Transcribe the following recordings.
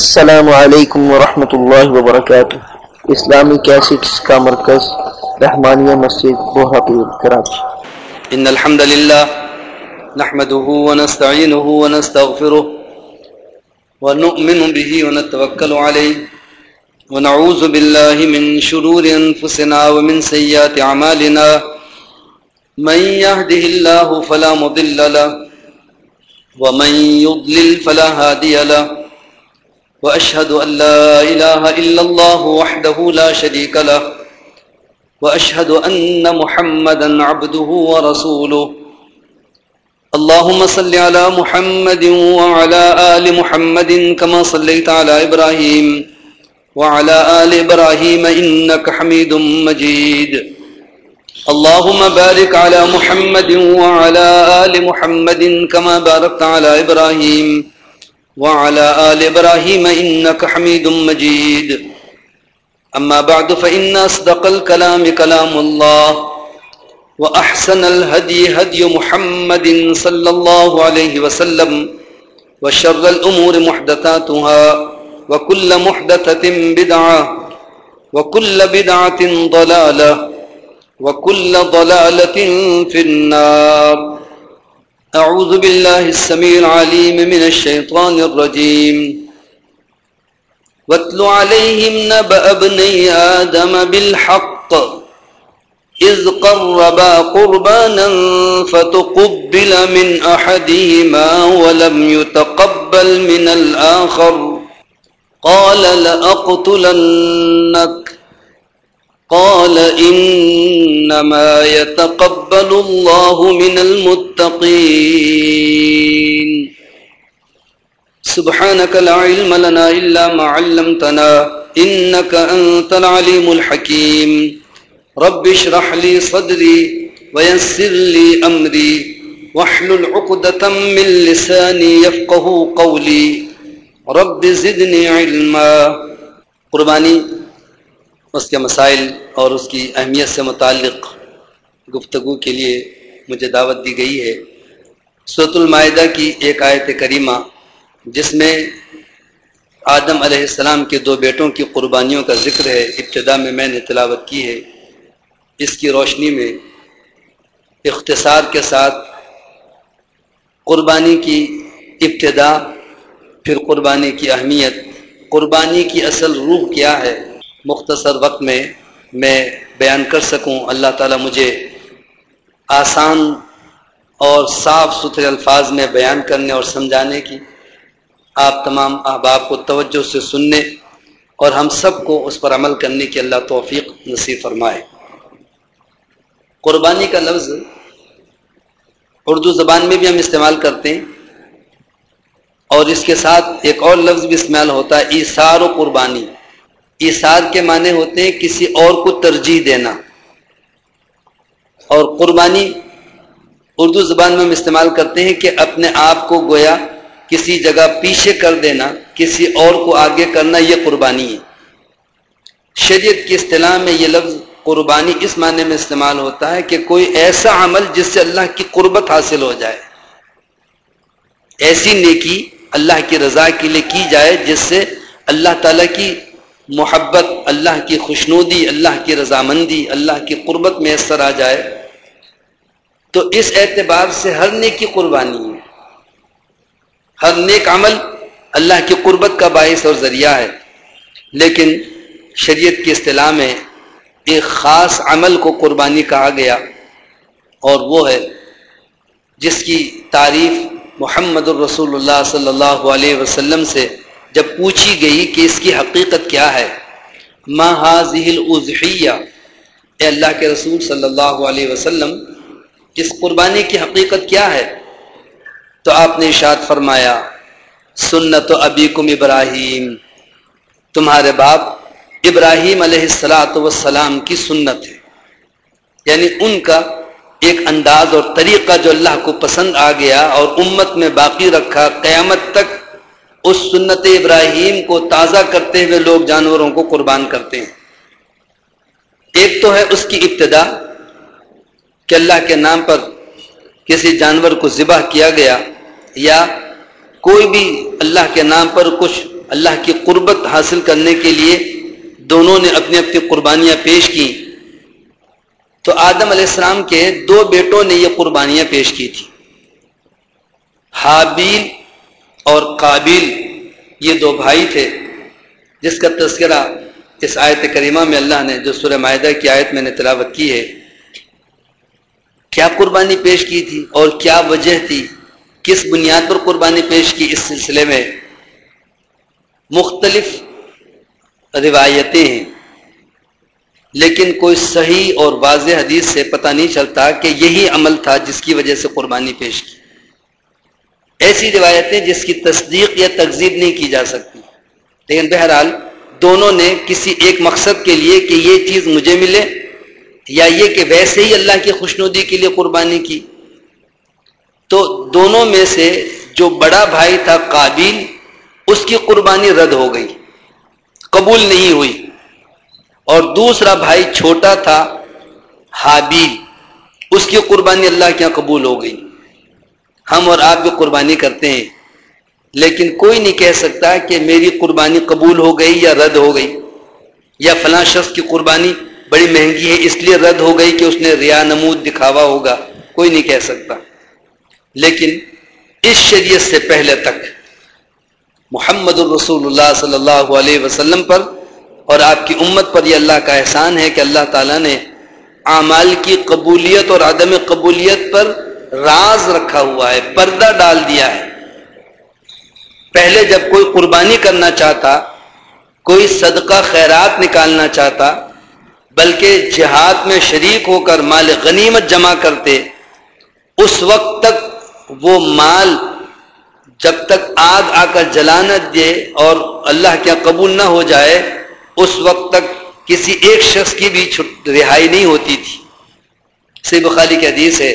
السلام علیکم ورحمۃ اللہ وبرکاتہ۔ اسلامی کیسٹس کا مرکز، رحمانیہ مسجد بوہاپور کراچی إن الحمد لله نحمده ونستعينه ونستغفره ونؤمن به ونتوكل عليه ونعوذ بالله من شرور أنفسنا ومن سيئات أعمالنا من يهده الله فلا مضل له ومن يضلل فلا هادي له وأشهد أن لا إله إلا الله وحده لا شريك له، وأشهد أن محمدا عبده ورسوله. اللهم صل على محمد وعلى آل محمد كما صليت على إبراهيم وعلى آل إبراهيم إنك حميد مجيد. اللهم بارك على محمد وعلى آل محمد كما باركت على إبراهيم وعلى آل إبراهيم إنك حميد مجيد. أما بعد، فإن أصدق الكلام كلام الله، وأحسن الهدي هدي محمد صلى الله عليه وسلم، وشر الأمور محدثاتها، وكل محدثة بدعة، وكل بدعة ضلالة، وكل ضلالة في النار. أعوذ بالله السميع العليم من الشيطان الرجيم. واتل عليهم نبأ ابني آدم بالحق. إذ قربا قربانا فتقبل من أحدهما ولم يتقبل من الآخر. قال لأقتلنك. قال إنما يتقبل يتقبل الله من المتقين سبحانك لا علم لنا إلا ما علمتنا إنك أنت العليم الحكيم رب اشرح لي صدري ويسر لي أمري واحلل عقدة من لساني يفقه قولي رب زدني علما قربانی اس کے مسائل اور اس کی اہمیت سے متعلق گفتگو کے لیے مجھے دعوت دی گئی ہے۔ سوت المائدہ کی ایک آیت کریمہ، جس میں آدم علیہ السلام کے دو بیٹوں کی قربانیوں کا ذکر ہے ابتدا میں میں نے تلاوت کی ہے۔ اس کی روشنی میں اختصار کے ساتھ قربانی کی ابتدا پھر قربانی کی اہمیت۔ قربانی کی اصل روح کیا ہے؟ مختصر وقت میں میں بیان کر سکوں۔ اللہ تعالیٰ مجھے آسان اور صاف ستھرے الفاظ میں بیان کرنے اور سمجھانے کی آپ تمام احباب کو توجہ سے سننے اور ہم سب کو اس پر عمل کرنے کی اللہ توفیق نصیب فرمائے۔ قربانی کا لفظ اردو زبان میں بھی ہم استعمال کرتے ہیں اور اس کے ساتھ ایک اور لفظ بھی استعمال ہوتا ہے، ایثار و قربانی۔ ایثار کے معنی ہوتے ہیں کسی اور کو ترجیح دینا۔ اور قربانی اردو زبان میں ہم استعمال کرتے ہیں کہ اپنے آپ کو گویا کسی جگہ پیچھے کر دینا، کسی اور کو آگے کرنا یہ قربانی ہے۔ شریعت کی اصطلاح میں یہ لفظ قربانی اس معنی میں استعمال ہوتا ہے کہ کوئی ایسا عمل جس سے اللہ کی قربت حاصل ہو جائے۔ ایسی نیکی اللہ کی رضا کے لیے کی جائے جس سے اللہ تعالیٰ کی محبت، اللہ کی خوشنودی، اللہ کی رضامندی، اللہ کی قربت میسر آ جائے۔ تو اس اعتبار سے ہر نیکی قربانی ہے۔ ہر نیک عمل اللہ کی قربت کا باعث اور ذریعہ ہے۔ لیکن شریعت کی اصطلاح میں ایک خاص عمل کو قربانی کہا گیا اور وہ ہے جس کی تعریف محمد الرسول اللہ صلی اللہ علیہ وسلم سے جب پوچھی گئی کہ اس کی حقیقت کیا ہے۔ ما حاضل اضحیہ اے اللہ کے رسول صلی اللہ علیہ وسلم اس قربانی کی حقیقت کیا ہے؟ تو آپ نے اشاد فرمایا، سنت و ابی کم ابراہیم۔ تمہارے باپ ابراہیم علیہ السلاۃ وسلام کی سنت ہے۔ یعنی ان کا ایک انداز اور طریقہ جو اللہ کو پسند آ گیا اور امت میں باقی رکھا، قیامت تک اس سنت ابراہیم کو تازہ کرتے ہوئے لوگ جانوروں کو قربان کرتے ہیں۔ ایک تو ہے اس کی ابتدا کہ اللہ کے نام پر کسی جانور کو ذبح کیا گیا یا کوئی بھی اللہ کے نام پر کچھ اللہ کی قربت حاصل کرنے کے لیے دونوں نے اپنی اپنی قربانیاں پیش کی، تو آدم علیہ السلام کے دو بیٹوں نے یہ قربانیاں پیش کی تھی۔ حابیل اور قابل یہ دو بھائی تھے، جس کا تذکرہ اس آیت کریمہ میں اللہ نے، جو سورہ معاہدہ کی آیت میں نے تلاوت کی ہے۔ کیا قربانی پیش کی تھی اور کیا وجہ تھی؟ کس بنیاد پر قربانی پیش کی اس سلسلے میں؟ مختلف روایتیں ہیں، لیکن کوئی صحیح اور واضح حدیث سے پتہ نہیں چلتا کہ یہی عمل تھا جس کی وجہ سے قربانی پیش کی۔ ایسی روایتیں جس کی تصدیق یا تقزیب نہیں کی جا سکتی۔ لیکن بہرحال دونوں نے کسی ایک مقصد کے لیے کہ یہ چیز مجھے ملے یا یہ کہ ویسے ہی اللہ کی خوشنودی کے لیے قربانی کی۔ تو دونوں میں سے جو بڑا بھائی تھا قابل اس کی قربانی رد ہو گئی، قبول نہیں ہوئی۔ اور دوسرا بھائی چھوٹا تھا حابیل، اس کی قربانی اللہ کے یہاں قبول ہو گئی۔ ہم اور آپ بھی قربانی کرتے ہیں، لیکن کوئی نہیں کہہ سکتا کہ میری قربانی قبول ہو گئی یا رد ہو گئی، یا فلاں شخص کی قربانی۔ بڑی مہنگی ہے، اس لیے رد ہو گئی کہ اس نے ریا نمود دکھاوا ہوگا۔ کوئی نہیں کہہ سکتا۔ لیکن اس شریعت سے پہلے تک محمد الرسول اللہ صلی اللہ علیہ وسلم پر اور آپ کی امت پر یہ اللہ کا احسان ہے کہ اللہ تعالیٰ نے اعمال کی قبولیت اور عدم قبولیت پر راز رکھا ہوا ہے، پردہ ڈال دیا ہے۔ پہلے جب کوئی قربانی کرنا چاہتا، کوئی صدقہ خیرات نکالنا چاہتا بلکہ جہاد میں شریک ہو کر مال غنیمت جمع کرتے، اس وقت تک وہ مال جب تک آگ آ کر جلانت دے اور اللہ کیا قبول نہ ہو جائے، اس وقت تک کسی ایک شخص کی بھی رہائی نہیں ہوتی تھی۔ سی بخاری کی حدیث ہے،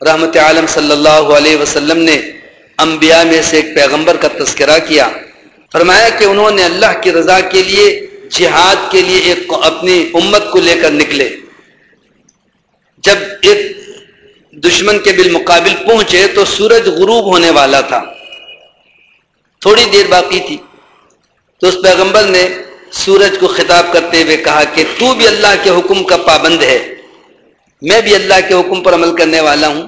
رحمت عالم صلی اللہ علیہ وسلم نے انبیاء میں سے ایک پیغمبر کا تذکرہ کیا۔ فرمایا کہ انہوں نے اللہ کی رضا کے لیے جہاد کے لیے ایک اپنی امت کو لے کر نکلے۔ جب ایک دشمن کے بالمقابل پہنچے تو سورج غروب ہونے والا تھا۔ تھوڑی دیر باقی تھی۔ تو اس پیغمبر نے سورج کو خطاب کرتے ہوئے کہا کہ تو بھی اللہ کے حکم کا پابند ہے۔ میں بھی اللہ کے حکم پر عمل کرنے والا ہوں۔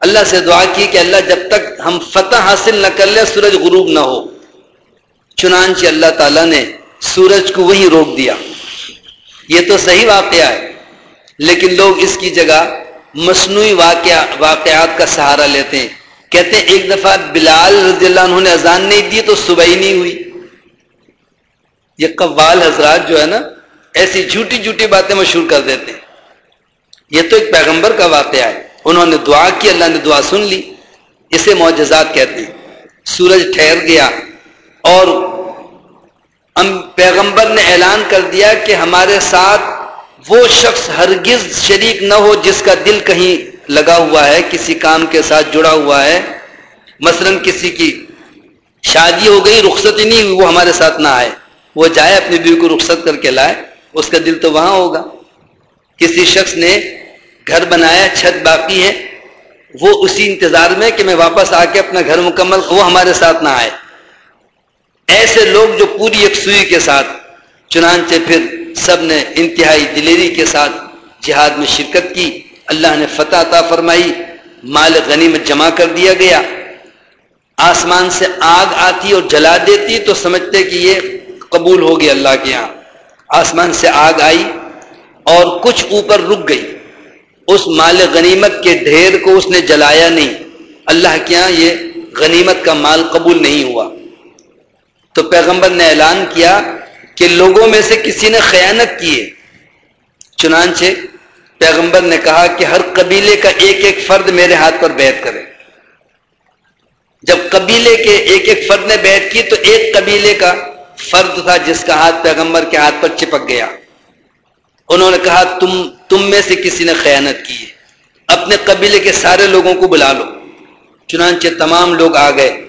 اللہ سے دعا کی کہ اللہ جب تک ہم فتح حاصل نہ کر لیں سورج غروب نہ ہو۔ چنانچہ اللہ تعالیٰ نے سورج کو وہی روک دیا۔ یہ تو صحیح واقعہ ہے، لیکن لوگ اس کی جگہ مصنوعی واقع واقعات کا سہارا لیتے ہیں۔ کہتے ہیں، ایک دفعہ بلال رضی اللہ عنہ نے اذان نہیں دی تو صبح ہی نہیں ہوئی۔ یہ قوال حضرات جو ہے نا، ایسی جھوٹی جھوٹی باتیں مشہور کر دیتے ہیں۔ یہ تو ایک پیغمبر کا واقعہ ہے۔ انہوں نے دعا کی، اللہ نے دعا سن لی۔ اسے معجزات کہتے ہیں۔ سورج ٹھہر گیا۔ اور پیغمبر نے اعلان کر دیا کہ ہمارے ساتھ وہ شخص ہرگز شریک نہ ہو جس کا دل کہیں لگا ہوا ہے، کسی کام کے ساتھ جڑا ہوا ہے۔ مثلا کسی کی شادی ہو گئی، رخصت ہی نہیں ہوئی، وہ ہمارے ساتھ نہ آئے۔ وہ جائے اپنی بیوی کو رخصت کر کے لائے، اس کا دل تو وہاں ہوگا۔ کسی شخص نے گھر بنایا، چھت باقی ہے، وہ اسی انتظار میں کہ میں واپس آ کے اپنا گھر مکمل، وہ ہمارے ساتھ نہ آئے۔ ایسے لوگ جو پوری یکسوئی کے ساتھ، چنانچہ پھر سب نے انتہائی دلیری کے ساتھ جہاد میں شرکت کی۔ اللہ نے فتح عطا فرمائی، مال غنیمت جمع کر دیا گیا۔ آسمان سے آگ آتی اور جلا دیتی تو سمجھتے کہ یہ قبول ہو گیا اللہ کے یہاں۔ آسمان سے آگ آئی اور کچھ اوپر رک گئی۔ اس مال غنیمت کے ڈھیر کو اس نے جلایا نہیں۔ اللہ کے یہاں یہ غنیمت کا مال قبول نہیں ہوا۔ تو پیغمبر نے اعلان کیا کہ لوگوں میں سے کسی نے خیانت کی ہے۔ چنانچہ پیغمبر نے کہا کہ ہر قبیلے کا ایک ایک فرد میرے ہاتھ پر بیعت کرے۔ جب قبیلے کے ایک ایک فرد نے بیعت کی تو ایک قبیلے کا فرد تھا جس کا ہاتھ پیغمبر کے ہاتھ پر چپک گیا۔ انہوں نے کہا، تم تم میں سے کسی نے خیانت کی ہے۔ اپنے قبیلے کے سارے لوگوں کو بلا لو۔ چنانچہ تمام لوگ آ گئے۔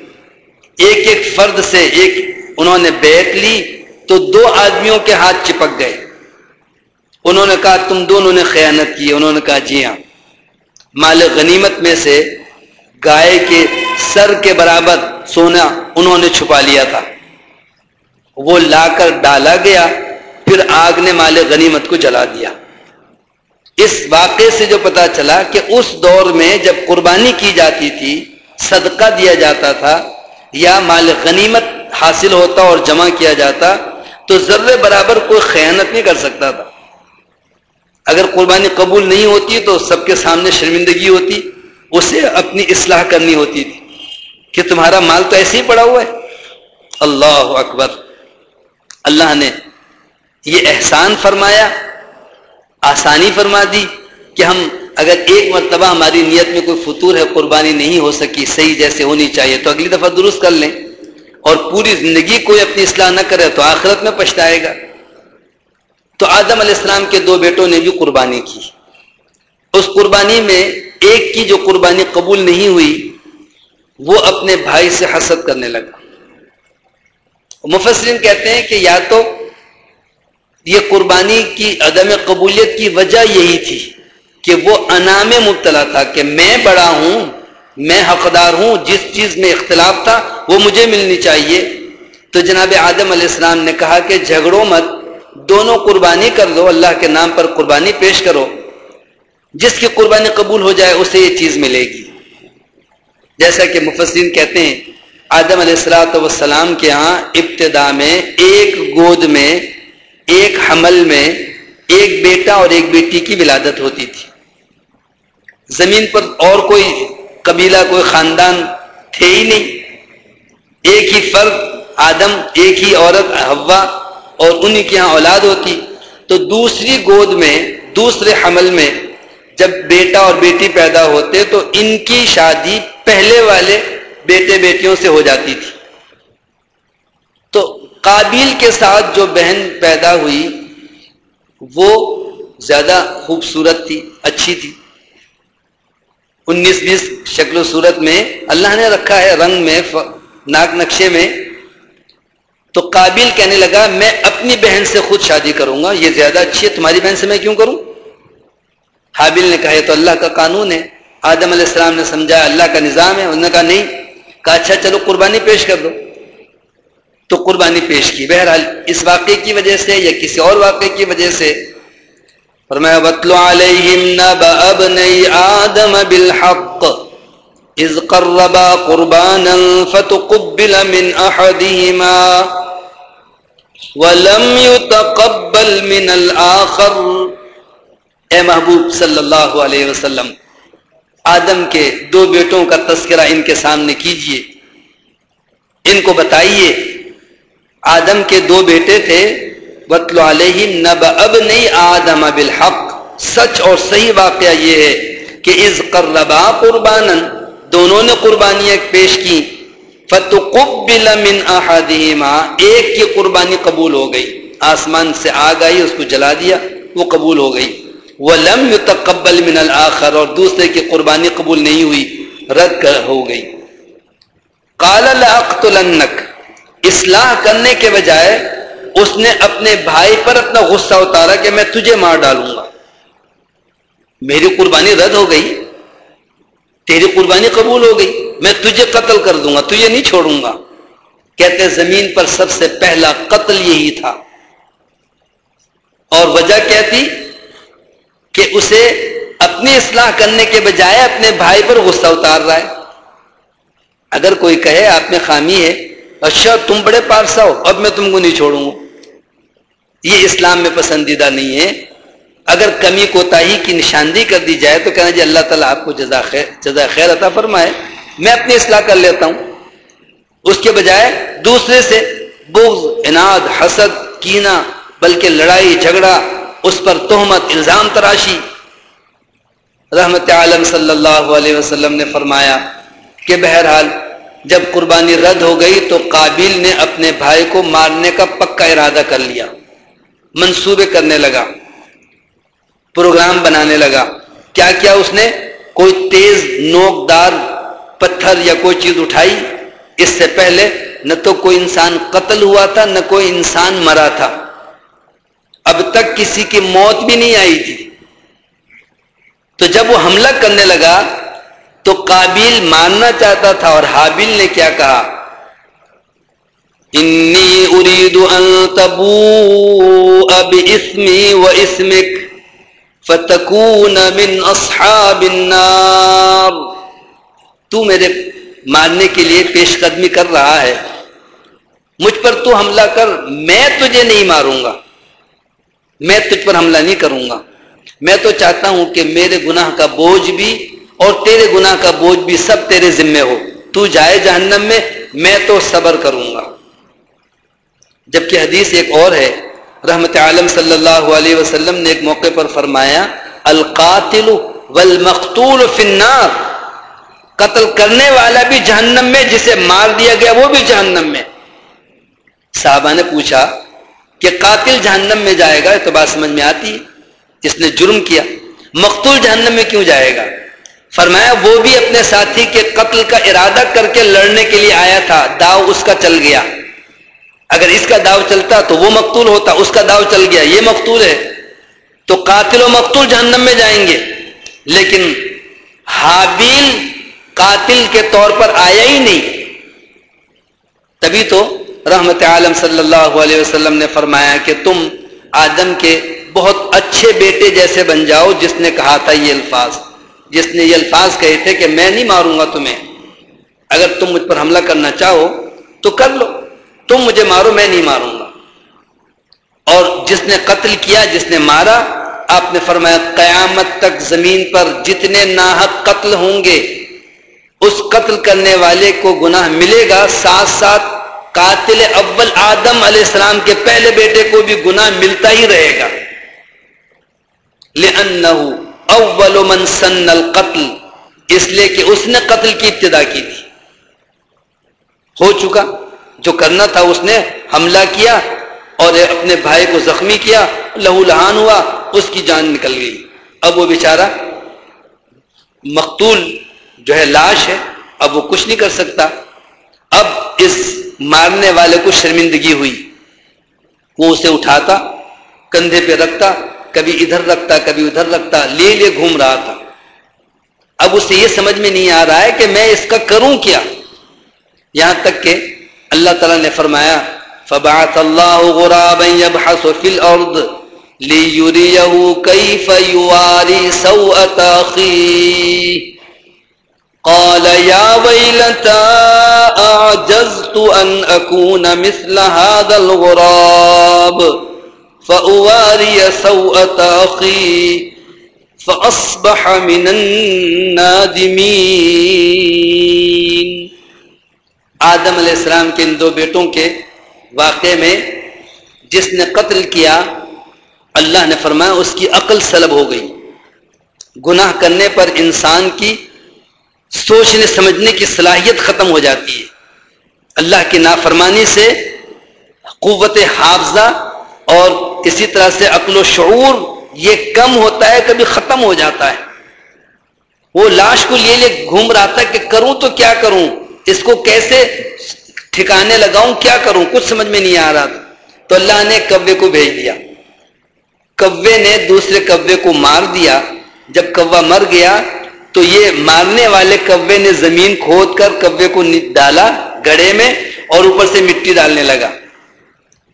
ایک ایک فرد سے ایک انہوں نے بیٹھ لی تو دو آدمیوں کے ہاتھ چپک گئے۔ انہوں نے کہا، تم دونوں نے خیانت کی انہوں نے کہا جی ہاں۔ مال غنیمت میں سے گائے کے سر کے برابر سونا انہوں نے چھپا لیا تھا۔ وہ لا کر ڈالا گیا، پھر آگ نے مال غنیمت کو جلا دیا۔ اس واقعے سے جو پتا چلا کہ اس دور میں جب قربانی کی جاتی تھی، صدقہ دیا جاتا تھا یا مال غنیمت حاصل ہوتا اور جمع کیا جاتا تو ذرے برابر کوئی خیانت نہیں کر سکتا تھا۔ اگر قربانی قبول نہیں ہوتی تو سب کے سامنے شرمندگی ہوتی، اسے اپنی اصلاح کرنی ہوتی تھی۔ کہ تمہارا مال تو ایسے ہی پڑا ہوا ہے۔ اللہ اکبر۔ اللہ نے یہ احسان فرمایا، آسانی فرما دی کہ ہم اگر ایک مرتبہ ہماری نیت میں کوئی فطور ہے، قربانی نہیں ہو سکی، صحیح جیسے ہونی چاہیے تو اگلی دفعہ درست کر لیں۔ اور پوری زندگی کوئی اپنی اصلاح نہ کرے تو آخرت میں پچھتائے گا۔ تو آدم علیہ السلام کے دو بیٹوں نے بھی قربانی کی۔ اس قربانی میں ایک کی جو قربانی قبول نہیں ہوئی، وہ اپنے بھائی سے حسد کرنے لگا۔ مفسرین کہتے ہیں کہ یا تو یہ قربانی کی عدم قبولیت کی وجہ یہی تھی کہ وہ انا میں مبتلا تھا کہ میں بڑا ہوں میں حقدار ہوں، جس چیز میں اختلاف تھا، وہ مجھے ملنی چاہیے۔ تو جناب آدم علیہ السلام نے کہا کہ جھگڑوں مت، دونوں قربانی کر دو، اللہ کے نام پر قربانی پیش کرو۔ جس کی قربانی قبول ہو جائے، اسے یہ چیز ملے گی۔ جیسا کہ مفسرین کہتے ہیں، آدم علیہ السلاۃ وسلام کے ہاں ابتدا میں، ایک گود میں، ایک حمل میں، ایک بیٹا اور ایک بیٹی کی ولادت ہوتی تھی۔ زمین پر اور کوئی قبیلہ کوئی خاندان تھے ہی نہیں۔ ایک ہی فرد، آدم، ایک ہی عورت ہوا اور انہی کے یہاں اولاد ہوتی۔ تو دوسری گود میں، دوسرے حمل میں جب بیٹا اور بیٹی پیدا ہوتے تو ان کی شادی پہلے والے بیٹے بیٹیوں سے ہو جاتی تھی۔ تو قابل کے ساتھ جو بہن پیدا ہوئی، وہ زیادہ خوبصورت تھی، اچھی تھی۔ انیس بیس شکل و صورت میں اللہ نے رکھا ہے رنگ میں ناک نقشے میں۔ تو قابل کہنے لگا، میں اپنی بہن سے خود شادی کروں گا، یہ زیادہ اچھی ہے، تمہاری بہن سے میں کیوں کروں؟ حابل نے کہا تو اللہ کا قانون ہے۔ آدم علیہ السلام نے سمجھا، اللہ کا نظام ہے۔ انہوں نے کہا، نہیں۔ کہا اچھا چلو قربانی پیش کر دو۔ تو قربانی پیش کی۔ بہرحال، اس واقعے کی وجہ سے یا کسی اور واقعے کی وجہ سے فرمایا وَتْلُ عَلَيْهِمْ نَبَأَ ابْنَيْ آدَمَ بِالْحَقِّ اذ قربا قربانا فتقبل من احدهما ولم يتقبل من الاخر اے محبوب صلی اللہ علیہ وسلم، آدم کے دو بیٹوں کا تذکرہ ان کے سامنے کیجیے۔ ان کو بتائیے، آدم کے دو بیٹے تھے بتلو علیہ نب اب نہیں آدم بالحق۔ سچ اور صحیح واقعہ یہ ہے کہ از قربا قربان دونوں نے قربانیاں پیش کی۔ فتقبل من احدہما ایک کی قربانی قبول ہو گئی۔ آسمان سے آگ آئی، اس کو جلا دیا، وہ قبول ہو گئی۔ ولم يتقبل من الاخر اور دوسرے کی قربانی قبول نہیں ہوئی، رد ہو گئی۔ قال لاقتلنك اصلاح کرنے کے بجائے اس نے اپنے بھائی پر اپنا غصہ اتارا کہ میں تجھے مار ڈالوں گا۔ میری قربانی رد ہو گئی۔ تیری قربانی قبول ہو گئی۔ میں تجھے قتل کر دوں گا، تجھے نہیں چھوڑوں گا۔ کہتے زمین پر سب سے پہلا قتل یہی تھا۔ اور وجہ کیا تھی کہ اسے اپنی اصلاح کرنے کے بجائے اپنے بھائی پر غصہ اتار رہا ہے۔ اگر کوئی کہے، آپ میں خامی ہے اچھا تم بڑے پارسا ہو، اب میں تم کو نہیں چھوڑوں گا۔ یہ اسلام میں پسندیدہ نہیں ہے۔ اگر کمی کوتا کی نشاندہی کر دی جائے تو کہنا جی اللہ تعالیٰ آپ کو جزا خیر جزا خیر عطا فرمائے۔ میں اپنی اصلاح کر لیتا ہوں۔ اس کے بجائے دوسرے سے بغض اناد حسد کینا بلکہ لڑائی، جھگڑا، اس پر تہمت، الزام تراشی۔ رحمت عالم صلی اللہ علیہ وسلم نے فرمایا کہ بہرحال جب قربانی رد ہو گئی تو قابل نے اپنے بھائی کو مارنے کا پکا ارادہ کر لیا۔ منصوبے کرنے لگا، پروگرام بنانے لگا۔ کیا کیا اس نے؟ کوئی تیز نوکدار پتھر یا کوئی چیز اٹھائی۔ اس سے پہلے نہ تو کوئی انسان قتل ہوا تھا، نہ کوئی انسان مرا تھا۔ اب تک کسی کی موت بھی نہیں آئی تھی۔ تو جب وہ حملہ کرنے لگا تو قابل ماننا چاہتا تھا اور حابل نے کیا کہا؟ انی اريد ان تبوء باسمي واسمك فتكون من اصحاب النار. تو میرے مارنے کے لیے پیش قدمی کر رہا ہے. مجھ پر تو حملہ کر، میں تجھے نہیں ماروں گا. میں تجھ پر حملہ نہیں کروں گا. میں تو چاہتا ہوں کہ میرے گناہ کا بوجھ بھی اور تیرے گناہ کا بوجھ بھی سب تیرے ذمے ہو. تو جائے جہنم میں میں تو صبر کروں گا. جبکہ حدیث ایک اور ہے، رحمت عالم صلی اللہ علیہ وسلم نے ایک موقع پر فرمایا، القاتل والمقتول فی النار۔ قتل کرنے والا بھی جہنم میں، جسے مار دیا گیا وہ بھی جہنم میں۔ صحابہ نے پوچھا کہ قاتل جہنم میں جائے گا؟ تو بات سمجھ میں آتی ہے۔ اس نے جرم کیا، مقتول جہنم میں کیوں جائے گا؟ فرمایا، وہ بھی اپنے ساتھی کے قتل کا ارادہ کر کے لڑنے کے لیے آیا تھا، داؤ اس کا چل گیا۔ اگر اس کا داؤ چلتا تو وہ مقتول ہوتا، اس کا داؤ چل گیا، یہ مقتول ہے۔ تو قاتل و مقتول جہنم میں جائیں گے۔ لیکن حابیل قاتل کے طور پر آیا ہی نہیں۔ تبھی تو رحمت عالم صلی اللہ علیہ وسلم نے فرمایا کہ تم آدم کے بہت اچھے بیٹے جیسے بن جاؤ، جس نے کہا تھا یہ الفاظ۔ جس نے یہ الفاظ کہے تھے کہ میں نہیں ماروں گا تمہیں۔ اگر تم مجھ پر حملہ کرنا چاہو تو کر لو۔ تم مجھے مارو، میں نہیں ماروں گا۔ اور جس نے قتل کیا، جس نے مارا، آپ نے فرمایا، قیامت تک زمین پر جتنے ناحق قتل ہوں گے، اس قتل کرنے والے کو گناہ ملے گا۔ ساتھ ساتھ قاتل اول آدم علیہ السلام کے پہلے بیٹے کو بھی گناہ ملتا ہی رہے گا۔ اول من سن القتل، اس لیے کہ اس نے قتل کی ابتدا کی تھی۔ ہو چکا۔ جو کرنا تھا اس نے حملہ کیا اور اپنے بھائی کو زخمی کیا، لہو لہان ہوا، اس کی جان نکل گئی۔ اب وہ بیچارہ مقتول جو ہے، لاش ہے، اب وہ کچھ نہیں کر سکتا۔ اب اس مارنے والے کو شرمندگی ہوئی۔ وہ اسے اٹھاتا، کندھے پہ رکھتا، کبھی ادھر رکھتا، کبھی ادھر رکھتا، لے لے گھوم رہا تھا۔ اب اسے یہ سمجھ میں نہیں آ رہا ہے کہ میں اس کا کروں کیا۔ یہاں تک کہ اللہ تعالیٰ نے فرمایا، فبعث اللہ غرابا يبحث في الارض ليريه كيف يواري سوءة اخيه قال يا ويلتا اعجزت ان اكون مثل هذا الغراب؟ فأواري سوءة أخي فأصبح من النادمين. آدم علیہ السلام کے ان دو بیٹوں کے واقعے میں جس نے قتل کیا، اللہ نے فرمایا اس کی عقل سلب ہو گئی۔ گناہ کرنے پر انسان کی سوچنے، سمجھنے کی صلاحیت ختم ہو جاتی ہے۔ اللہ کی نافرمانی سے قوت حافظہ اور اسی طرح سے عقل و شعور یہ کم ہوتا ہے، کبھی ختم ہو جاتا ہے۔ وہ لاش کو لیے لیے گھوم رہا تھا کہ کروں تو کیا کروں؟ اس کو کیسے ٹھکانے لگاؤں، کیا کروں؟ کچھ سمجھ میں نہیں آ رہا تھا۔ تو اللہ نے کبے کو بھیج دیا۔ کبے نے دوسرے کبے کو مار دیا۔ جب کوا مر گیا، تو یہ مارنے والے کبے نے زمین کھود کر کبے کو ڈالا گڑے میں اور اوپر سے مٹی ڈالنے لگا۔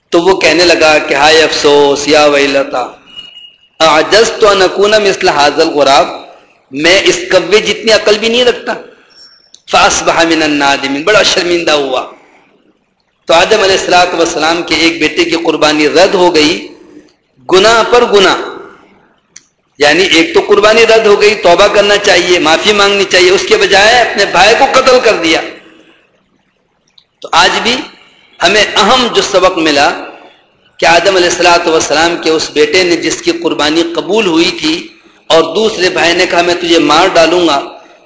تو وہ کہنے لگا کہ ہائے افسوس، یا ویلتا عجز تو نکونا مثل حاضل غراب میں اس کوے جتنی عقل بھی نہیں رکھتا۔ فاسبح من النادمین بڑا شرمندہ ہوا. تو آدم علیہ السلاۃ والسلام کے ایک بیٹے کی قربانی رد ہو گئی. گناہ پر گناہ. یعنی ایک تو قربانی رد ہو گئی، توبہ کرنا چاہیے، معافی مانگنی چاہیے، اس کے بجائے اپنے بھائی کو قتل کر دیا. تو آج بھی ہمیں اہم جو سبق ملا کہ آدم علیہ السلاۃ والسلام کے اس بیٹے نے جس کی قربانی قبول ہوئی تھی اور دوسرے بھائی نے کہا، میں تجھے مار ڈالوں گا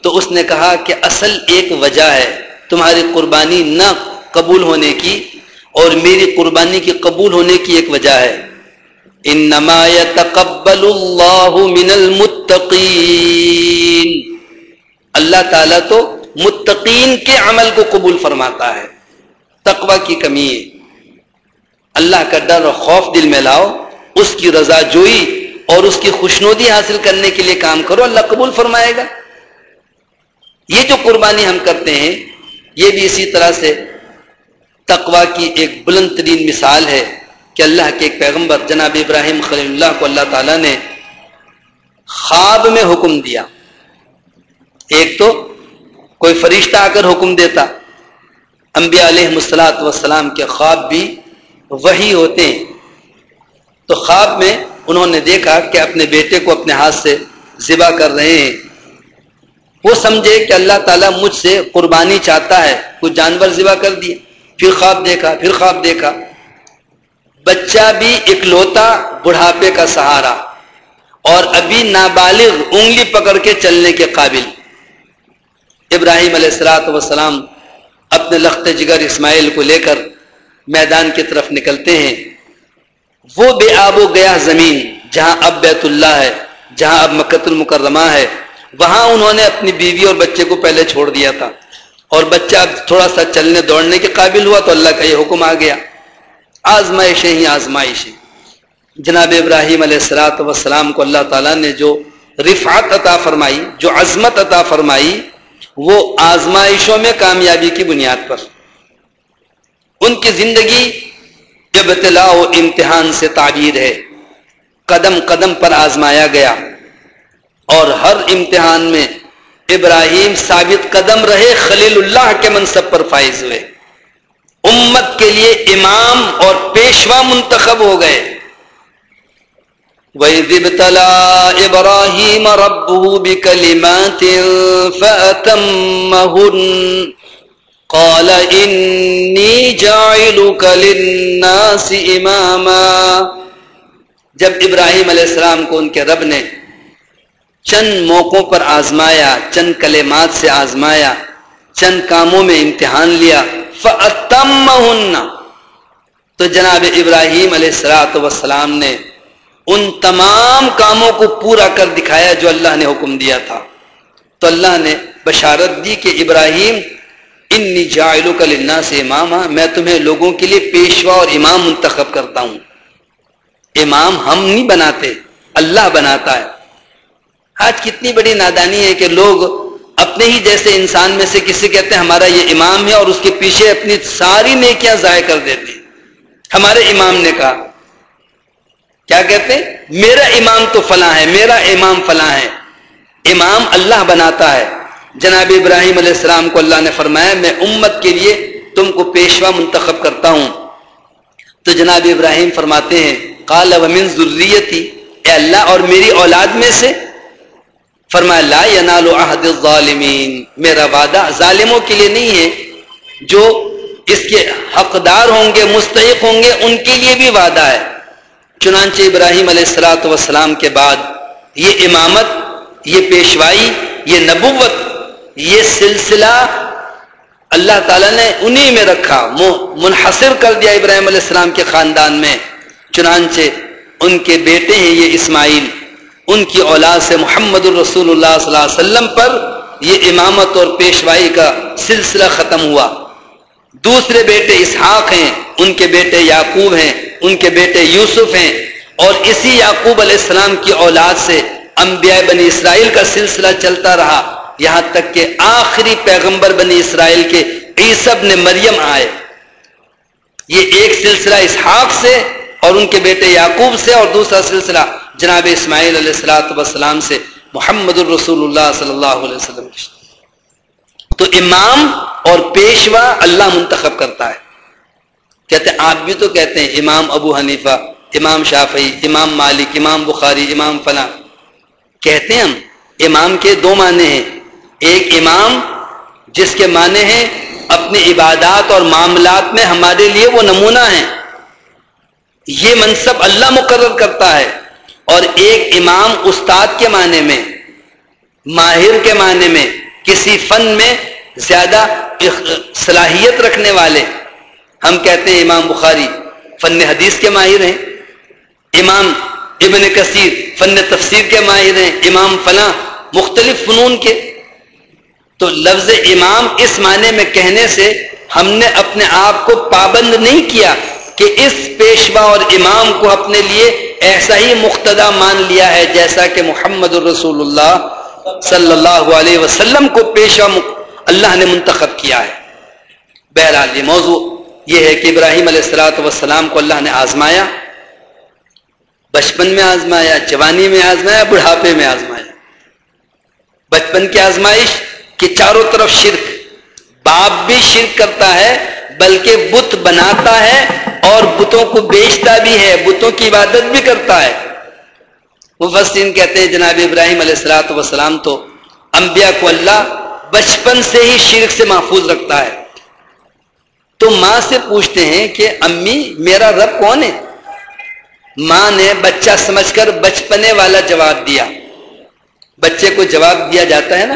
تو اس نے کہا کہ اصل ایک وجہ ہے تمہاری قربانی نہ قبول ہونے کی اور میری قربانی کی قبول ہونے کی ایک وجہ ہے۔ انما يتقبل اللہ من المتقین۔ اللہ تعالیٰ تو متقین کے عمل کو قبول فرماتا ہے۔ تقوی کی کمی ہے۔ اللہ کا ڈر اور خوف دل میں لاؤ، اس کی رضا جوئی اور اس کی خوشنودی حاصل کرنے کے لیے کام کرو، اللہ قبول فرمائے گا۔ یہ جو قربانی ہم کرتے ہیں، یہ بھی اسی طرح سے تقوا کی ایک بلند ترین مثال ہے کہ اللہ کے ایک پیغمبر جناب ابراہیم خلیل اللہ کو اللہ تعالیٰ نے خواب میں حکم دیا۔ ایک تو کوئی فرشتہ آ کر حکم دیتا، انبیاء علیہ مسلاط وسلام کے خواب بھی وہی ہوتے ہیں۔ تو خواب میں انہوں نے دیکھا کہ اپنے بیٹے کو اپنے ہاتھ سے ذبح کر رہے ہیں۔ وہ سمجھے کہ اللہ تعالیٰ مجھ سے قربانی چاہتا ہے کچھ جانور ذبح کر دیے، پھر خواب دیکھا، پھر خواب دیکھا۔ بچہ بھی اکلوتا بڑھاپے کا سہارا اور ابھی نابالغ انگلی پکڑ کے چلنے کے قابل۔ ابراہیم علیہ السلاۃ وسلام اپنے لخت جگر اسماعیل کو لے کر میدان کی طرف نکلتے ہیں۔ وہ بے آب و گیا زمین جہاں اب بیت اللہ ہے، جہاں اب مکت المکرمہ ہے وہاں انہوں نے اپنی بیوی اور بچے کو پہلے چھوڑ دیا تھا۔ اور بچہ اب تھوڑا سا چلنے دوڑنے کے قابل ہوا تو اللہ کا یہ حکم آ گیا۔ آزمائشیں ہی آزمائشیں۔ جناب ابراہیم علیہ السلاۃ وسلام کو اللہ تعالیٰ نے جو رفعت عطا فرمائی، جو عظمت عطا فرمائی، وہ آزمائشوں میں کامیابی کی بنیاد پر۔ ان کی زندگی ابتلاء و امتحان سے تعبیر ہے۔ قدم قدم پر آزمایا گیا۔ اور ہر امتحان میں ابراہیم ثابت قدم رہے خلیل اللہ کے منصب پر فائز ہوئے۔ امت کے لیے امام اور پیشوا منتخب ہو گئے۔ وَإِذِ ابْتَلَى إِبْرَاهِيمَ رَبُّهُ بِكَلِمَاتٍ فَأَتَمَّهُنَّ۔ قال انی جاعلک للناس اماما جب ابراہیم علیہ السلام کو ان کے رب نے چند موقعوں پر آزمایا، چند کلمات سے آزمایا، چند کاموں میں امتحان لیا۔ فَأَتَّمَّهُنَّ۔ تو جناب ابراہیم علیہ السلاۃ وسلام نے ان تمام کاموں کو پورا کر دکھایا جو اللہ نے حکم دیا تھا۔ تو اللہ نے بشارت دی کہ ابراہیم، انی جائلو کا لنا سے امام میں تمہیں لوگوں کے لیے پیشوا اور امام منتخب کرتا ہوں۔ امام ہم نہیں بناتے، اللہ بناتا ہے۔ آج کتنی بڑی نادانی ہے کہ لوگ اپنے ہی جیسے انسان میں سے کسی کہتے ہیں ہمارا یہ امام ہے اور اس کے پیچھے اپنی ساری نیکیاں ضائع کر دیتے ہیں۔ ہمارے امام نے کہا، کیا کہتے ہیں؟ میرا امام تو فلاں ہے، میرا امام فلاں ہے۔ امام اللہ بناتا ہے۔ جناب ابراہیم علیہ السلام کو اللہ نے فرمایا، میں امت کے لیے تم کو پیشوا منتخب کرتا ہوں۔ تو جناب ابراہیم فرماتے ہیں کال ومن ضروریتی اے اللہ اور میری اولاد میں سے فرمایا، لا ینال عہد الظالمین. میرا وعدہ ظالموں کے لیے نہیں ہے. جو اس کے حقدار ہوں گے، مستحق ہوں گے، ان کے لیے بھی وعدہ ہے. چنانچہ ابراہیم علیہ السلاۃ والسلام کے بعد یہ امامت، یہ پیشوائی، یہ نبوت، یہ سلسلہ اللہ تعالیٰ نے انہی میں رکھا منحصر کر دیا ابراہیم علیہ السلام کے خاندان میں. چنانچہ ان کے بیٹے ہیں یہ اسماعیل. ان کی اولاد سے محمد الرسول اللہ صلی اللہ علیہ وسلم پر یہ امامت اور پیشوائی کا سلسلہ ختم ہوا۔ دوسرے بیٹے اسحاق ہیں، ان کے بیٹے یعقوب ہیں، ان کے بیٹے یوسف ہیں۔ اور اسی یعقوب علیہ السلام کی اولاد سے انبیاء بنی اسرائیل کا سلسلہ چلتا رہا۔ یہاں تک کہ آخری پیغمبر بنی اسرائیل کے عیسب نے مریم آئے۔ یہ ایک سلسلہ اسحاق سے اور ان کے بیٹے یعقوب سے اور دوسرا سلسلہ جناب اسماعیل علیہ السلاۃ وسلام سے محمد الرسول اللہ صلی اللہ علیہ وسلم تو امام اور پیشوا اللہ منتخب کرتا ہے۔ کہتے ہیں، آپ بھی تو کہتے ہیں، امام ابو حنیفہ، امام شافعی، امام مالک، امام بخاری، امام فلاں۔ کہتے ہیں ہم، امام کے دو معنی ہیں۔ ایک امام جس کے معنی ہیں، اپنی عبادات اور معاملات میں ہمارے لیے وہ نمونہ ہیں۔ یہ منصب اللہ مقرر کرتا ہے۔ اور ایک امام استاد کے معنی میں، ماہر کے معنی میں، کسی فن میں زیادہ صلاحیت رکھنے والے۔ ہم کہتے ہیں امام بخاری فن حدیث کے ماہر ہیں، امام ابن کثیر فن تفسیر کے ماہر ہیں، امام فلاں مختلف فنون کے۔ تو لفظ امام اس معنی میں کہنے سے ہم نے اپنے آپ کو پابند نہیں کیا کہ اس پیشوا اور امام کو اپنے لیے ایسا ہی مقتدا مان لیا ہے جیسا کہ محمد الرسول اللہ صلی اللہ علیہ وسلم کو پیشوا اللہ نے منتخب کیا ہے۔ بہرحال یہ موضوع یہ ہے کہ ابراہیم علیہ السلاۃ وسلام کو اللہ نے آزمایا، بچپن میں آزمایا، جوانی میں آزمایا، بڑھاپے میں آزمایا۔ بچپن کی آزمائش کہ چاروں طرف شرک، باپ بھی شرک کرتا ہے، بلکہ بت بناتا ہے اور بتوں کو بیچتا بھی ہے، بتوں کی عبادت بھی کرتا ہے۔ مفسرین کہتے ہیں، جناب ابراہیم علیہ السلاۃ وسلام تو انبیاء کو اللہ بچپن سے ہی شرک سے محفوظ رکھتا ہے۔ تو ماں سے پوچھتے ہیں کہ، امی، میرا رب کون ہے؟ ماں نے بچہ سمجھ کر بچپنے والا جواب دیا۔ بچے کو جواب دیا جاتا ہے نا؟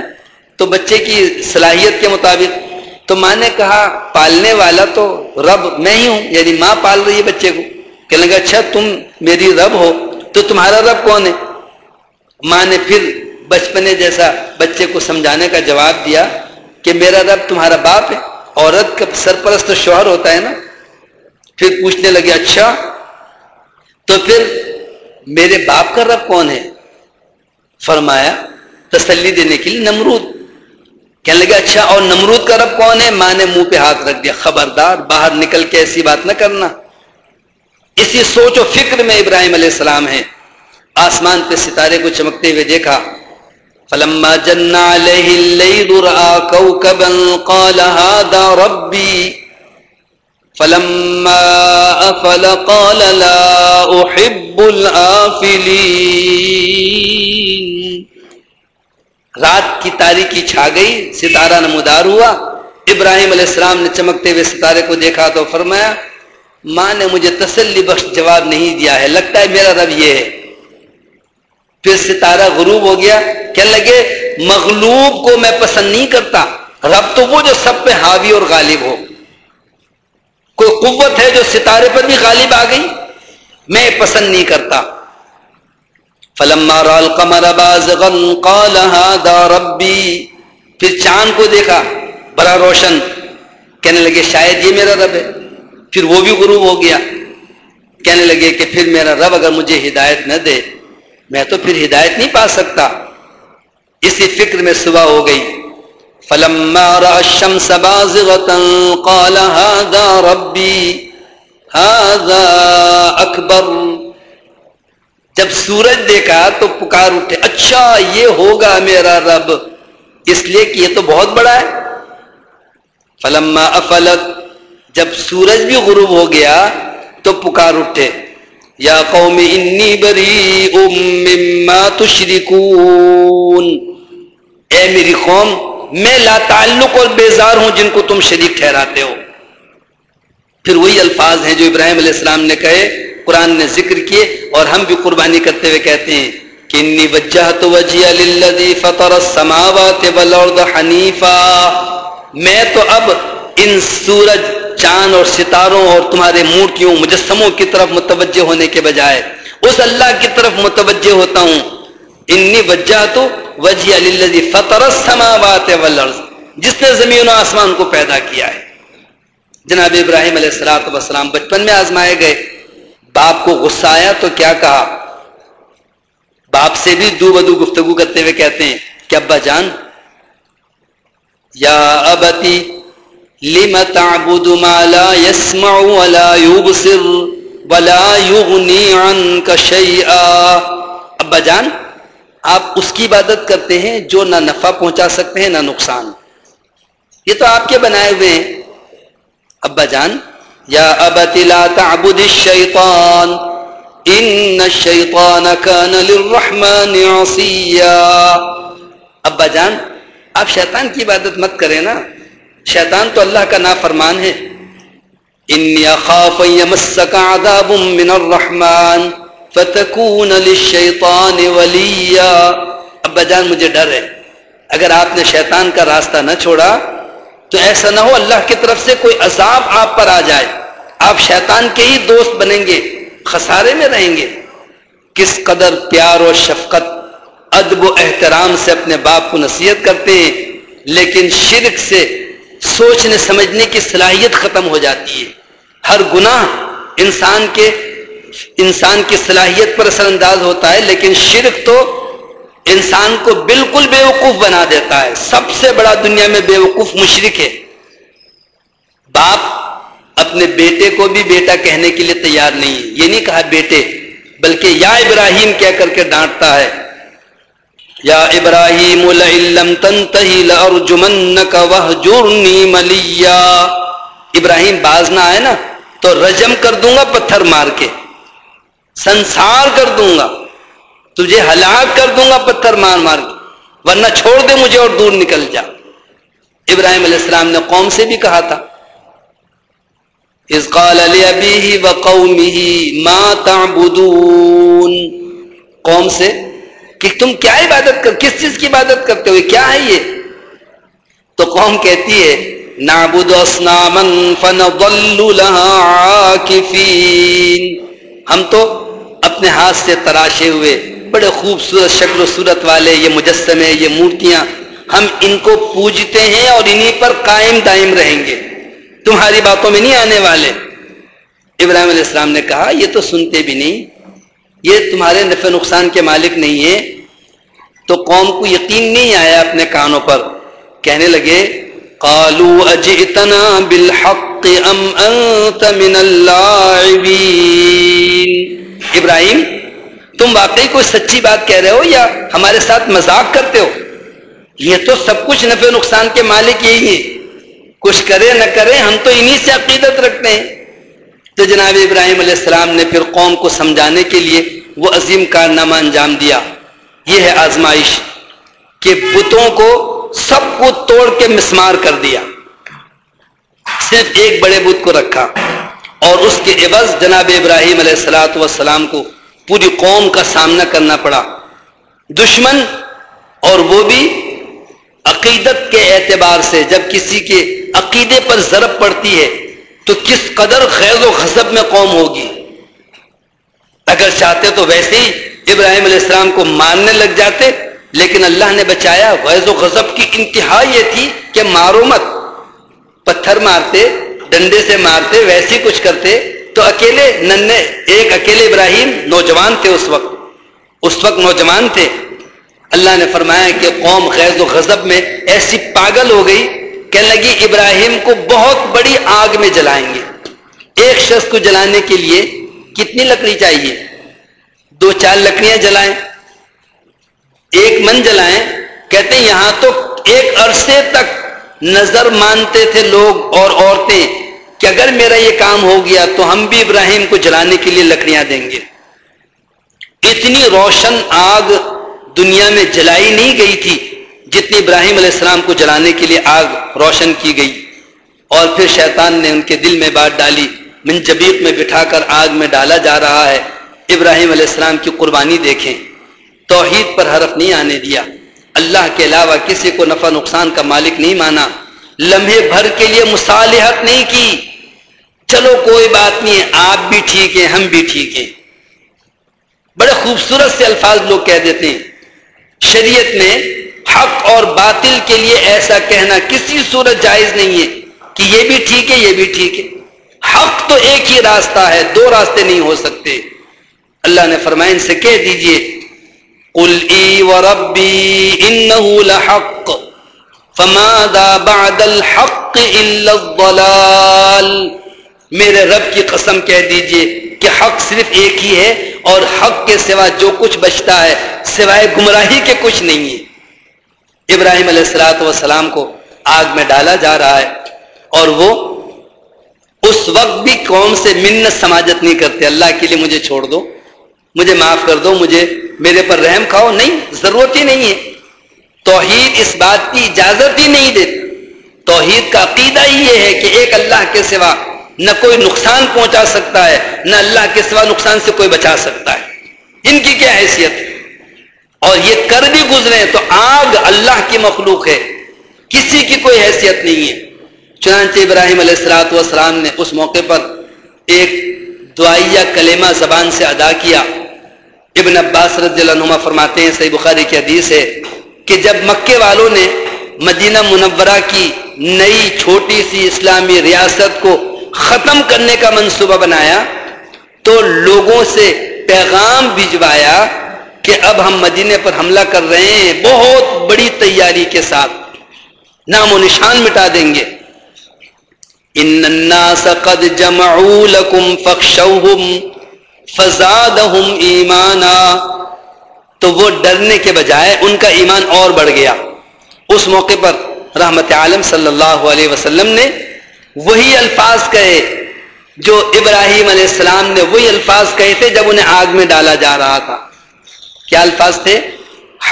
تو بچے کی صلاحیت کے مطابق تو ماں نے کہا، پالنے والا تو رب میں ہی ہوں یعنی ماں پال رہی ہے بچے کو۔ کہنے لگا اچھا تم میری رب ہو، تو تمہارا رب کون ہے؟ ماں نے پھر بچپنے جیسا بچے کو سمجھانے کا جواب دیا کہ میرا رب تمہارا باپ ہے۔ عورت کا سرپرست شوہر ہوتا ہے نا۔ پھر پوچھنے لگے اچھا تو پھر میرے باپ کا رب کون ہے؟ فرمایا، تسلی دینے کے لیے نمرود۔ کہنے لگا اچھا اور نمرود کا رب کون ہے؟ ماں نے منہ پہ ہاتھ رکھ دیا، خبردار، باہر نکل کے ایسی بات نہ کرنا. اسی سوچ و فکر میں ابراہیم علیہ السلام ہے آسمان پہ ستارے کو چمکتے ہوئے دیکھا۔ فلما جن عليه الليل راى كوكبا قال هذا ربي فلما افل قال لا احب الافلين رات کی تاریکی چھا گئی، ستارہ نمودار ہوا۔ ابراہیم علیہ السلام نے چمکتے ہوئے ستارے کو دیکھا تو فرمایا، ماں نے مجھے تسلی بخش جواب نہیں دیا ہے، لگتا ہے میرا رب یہ ہے۔ پھر ستارہ غروب ہو گیا کیا لگے، مغلوب کو میں پسند نہیں کرتا، رب تو وہ جو سب پہ حاوی اور غالب ہو۔ کوئی قوت ہے جو ستارے پر بھی غالب آ گئی؟ میں پسند نہیں کرتا۔ فلم ربی پھر چاند کو دیکھا، بڑا روشن، کہنے لگے شاید یہ میرا رب ہے۔ پھر وہ بھی غروب ہو گیا۔ کہنے لگے کہ پھر میرا رب اگر مجھے ہدایت نہ دے، میں تو پھر ہدایت نہیں پا سکتا۔ اسی فکر میں صبح ہو گئی۔ فلما را الشمس بازغتا قال هذا ربی هذا اکبر جب سورج دیکھا تو پکار اٹھے اچھا یہ ہوگا میرا رب۔ اس لیے کہ یہ تو بہت بڑا ہے۔ فلما افلت، جب سورج بھی غروب ہو گیا تو پکار اٹھے، یا قوم انی بری مما تشرکون۔ اے میری قوم، میں لا تعلق اور بیزار ہوں جن کو تم شریک ٹھہراتے ہو۔ پھر وہی الفاظ ہیں جو ابراہیم علیہ السلام نے کہے قرآن نے ذکر کیے اور ہم بھی قربانی کرتے ہوئے کہتے ہیں کہ انی وجہ تو وجہ فطر السماوات والارض حنیفا۔ میں تو اب ان سورج، چاند اور ستاروں اور تمہارے مورتیوں، مجسموں کی طرف متوجہ ہونے کے بجائے اس اللہ کی طرف متوجہ ہوتا ہوں۔ انی وجہ تو وجہ فطر السماوات والارض۔ جس نے زمین و آسمان کو پیدا کیا ہے۔ جناب ابراہیم علیہ السلاۃ وسلام بچپن میں آزمائے گئے۔ باپ کو غصہ آیا تو کیا کہا؟ باپ سے بھی دو بدو گفتگو کرتے ہوئے کہتے ہیں کہ ابا جان؟ یا ابتی، لم تعبد ما لا يسمع ولا يبصر ولا يغني عنك شيئا ابا جان، آپ اس کی عبادت کرتے ہیں جو نہ نفع پہنچا سکتے ہیں، نہ نقصان۔ یہ تو آپ کے بنائے ہوئے ہیں۔ ابا جان یا ابت لا تعبد الشیطان ان الشیطان كان للرحمن عصیا ابا جان، آپ شیطان کی عبادت مت کریں نا۔ شیطان تو اللہ کا نافرمان ہے۔ انی اخاف یمسک عذاب من الرحمن فتکون للشیطان ولیا ابا جان، مجھے ڈر ہے۔ اگر آپ نے شیطان کا راستہ نہ چھوڑا تو ایسا نہ ہو اللہ کی طرف سے کوئی عذاب آپ پر آ جائے۔ آپ شیطان کے ہی دوست بنیں گے، خسارے میں رہیں گے۔ کس قدر پیار و شفقت، ادب و احترام سے اپنے باپ کو نصیحت کرتے ہیں، لیکن شرک سے سوچنے، سمجھنے کی صلاحیت ختم ہو جاتی ہے۔ ہر گناہ انسان کے، انسان کی صلاحیت پر اثر انداز ہوتا ہے، لیکن شرک تو انسان کو بالکل بے وقوف بنا دیتا ہے۔ سب سے بڑا دنیا میں بے وقوف مشرق ہے۔ باپ اپنے بیٹے کو بھی بیٹا کہنے کے لیے تیار نہیں ہے۔ یہ نہیں کہا بیٹے، بلکہ یا ابراہیم کہہ کر کے ڈانٹتا ہے۔ یا ابراہیم ملیا۔ ابراہیم باز نہ آئے نا، تو رجم کر دوں گا، پتھر مار کے۔ سنسار کر دوں گا۔ تجھے ہلاک کر دوں گا، پتھر مار مار کے۔ ورنہ چھوڑ دے مجھے اور دور نکل جا۔ ابراہیم علیہ السلام نے قوم سے بھی کہا تھا قال ما تعبدون۔ قوم سے کہ تم کیا عبادت کر، کس چیز کی عبادت کرتے ہو کیا ہے یہ؟ تو قوم کہتی ہے، نعبد اسناما فنضل لها عاکفین۔ ہم تو اپنے ہاتھ سے تراشے ہوئے بڑے خوبصورت شکل و صورت والے یہ مجسمے، یہ مورتیاں ہم ان کو پوجتے ہیں اور انہی پر قائم دائم رہیں گے۔ تمہاری باتوں میں نہیں آنے والے۔ ابراہیم علیہ السلام نے کہا، یہ تو سنتے بھی نہیں۔ یہ تمہارے نفع نقصان کے مالک نہیں ہے تو قوم کو یقین نہیں آیا اپنے کانوں پر۔ کہنے لگے، قالوا اجئتنا بالحق ام انت من ابراہیم تم واقعی کوئی سچی بات کہہ رہے ہو یا ہمارے ساتھ مذاق کرتے ہو؟ یہ تو سب کچھ نفع نقصان کے مالک یہی ہے کچھ کرے نہ کرے ہم تو انہی سے عقیدت رکھتے ہیں۔ تو جناب ابراہیم علیہ السلام نے پھر قوم کو سمجھانے کے لیے وہ عظیم کارنامہ انجام دیا۔ یہ ہے آزمائش کہ بتوں کو سب کو توڑ کے مسمار کر دیا۔ صرف ایک بڑے بت کو رکھا اور اس کے عوض جناب ابراہیم علیہ السلاۃ والسلام کو پوری قوم کا سامنا کرنا پڑا۔ دشمن اور وہ بھی عقیدت کے اعتبار سے، جب کسی کے عقیدے پر ضرب پڑتی ہے، تو کس قدر خیز و غضب میں قوم ہوگی۔ اگر چاہتے تو ویسے ہی ابراہیم علیہ السلام کو ماننے لگ جاتے، لیکن اللہ نے بچایا غیظ و غضب کی انتہا یہ تھی کہ مارو مت۔ پتھر مارتے، ڈنڈے سے مارتے، ویسے کچھ کرتے۔ تو اکیلے ننے، ایک اکیلے ابراہیم نوجوان تھے اس وقت۔ اس وقت نوجوان تھے۔ اللہ نے فرمایا کہ قوم خیز و غضب میں ایسی پاگل ہو گئی کہ لگی ابراہیم کو بہت بڑی آگ میں جلائیں گے۔ ایک شخص کو جلانے کے لیے کتنی لکڑی چاہیے؟ دو چار لکڑیاں جلائیں۔ ایک من جلائیں۔ کہتے ہیں، یہاں تو ایک عرصے تک نظر مانتے تھے لوگ اور عورتیں۔ کہ اگر میرا یہ کام ہو گیا تو ہم بھی ابراہیم کو جلانے کے لیے لکڑیاں دیں گے۔ اتنی روشن آگ دنیا میں جلائی نہیں گئی تھی جتنی ابراہیم علیہ السلام کو جلانے کے لیے آگ روشن کی گئی۔ اور پھر شیطان نے ان کے دل میں بات ڈالی۔ من جبیق میں بٹھا کر آگ میں ڈالا جا رہا ہے۔ ابراہیم علیہ السلام کی قربانی دیکھیں۔ توحید پر حرف نہیں آنے دیا۔ اللہ کے علاوہ کسی کو نفع نقصان کا مالک نہیں مانا۔ لمحے بھر کے لیے مصالحت نہیں کی۔ چلو کوئی بات نہیں ہے، آپ بھی ٹھیک ہیں، ہم بھی ٹھیک ہیں۔ بڑے خوبصورت سے الفاظ لوگ کہہ دیتے ہیں۔ شریعت میں حق اور باطل کے لیے ایسا کہنا کسی صورت جائز نہیں ہے کہ یہ بھی ٹھیک ہے، یہ بھی ٹھیک ہے۔ حق تو ایک ہی راستہ ہے، دو راستے نہیں ہو سکتے۔ اللہ نے فرمائن سے کہہ دیجیے۔ قل ای و ربی انہو لحق، فماذا بعد الحق الا الضلال؟ میرے رب کی قسم کہہ دیجیے کہ حق صرف ایک ہی ہے اور حق کے سوا جو کچھ بچتا ہے، سوائے گمراہی کے کچھ نہیں ہے۔ ابراہیم علیہ السلاۃ والسلام کو آگ میں ڈالا جا رہا ہے اور وہ اس وقت بھی قوم سے منت سماجت نہیں کرتے۔ اللہ کے لیے مجھے چھوڑ دو، مجھے معاف کر دو، مجھے میرے پر رحم کھاؤ۔ نہیں، ضرورت ہی نہیں ہے۔ توحید اس بات کی اجازت ہی نہیں دیتی توحید کا عقیدہ ہی یہ ہے کہ ایک اللہ کے سوا نہ کوئی نقصان پہنچا سکتا ہے، نہ اللہ کے سوا نقصان سے کوئی بچا سکتا ہے۔ ان کی کیا حیثیت؟ ہے اور یہ کر بھی گزرے تو آگ اللہ کی مخلوق ہے۔ کسی کی کوئی حیثیت نہیں ہے۔ چنانچہ ابراہیم علیہ السلاۃ والسلام نے اس موقع پر ایک دعائیہ کلمہ زبان سے ادا کیا۔ ابن عباس رضی اللہ عنہ فرماتے ہیں، صحیح بخاری کی حدیث ہے کہ جب مکے والوں نے مدینہ منورہ کی نئی چھوٹی سی اسلامی ریاست کو ختم کرنے کا منصوبہ بنایا تو لوگوں سے پیغام بھجوایا کہ اب ہم مدینے پر حملہ کر رہے ہیں، بہت بڑی تیاری کے ساتھ۔ نام و نشان مٹا دیں گے۔ ان الناس قد جمعوا لكم فخشوهم فزادهم ایمانا۔ تو وہ ڈرنے کے بجائے ان کا ایمان اور بڑھ گیا۔ اس موقع پر رحمت عالم صلی اللہ علیہ وسلم نے وہی الفاظ کہے جو ابراہیم علیہ السلام نے وہی الفاظ کہے تھے جب انہیں آگ میں ڈالا جا رہا تھا۔ کیا الفاظ تھے؟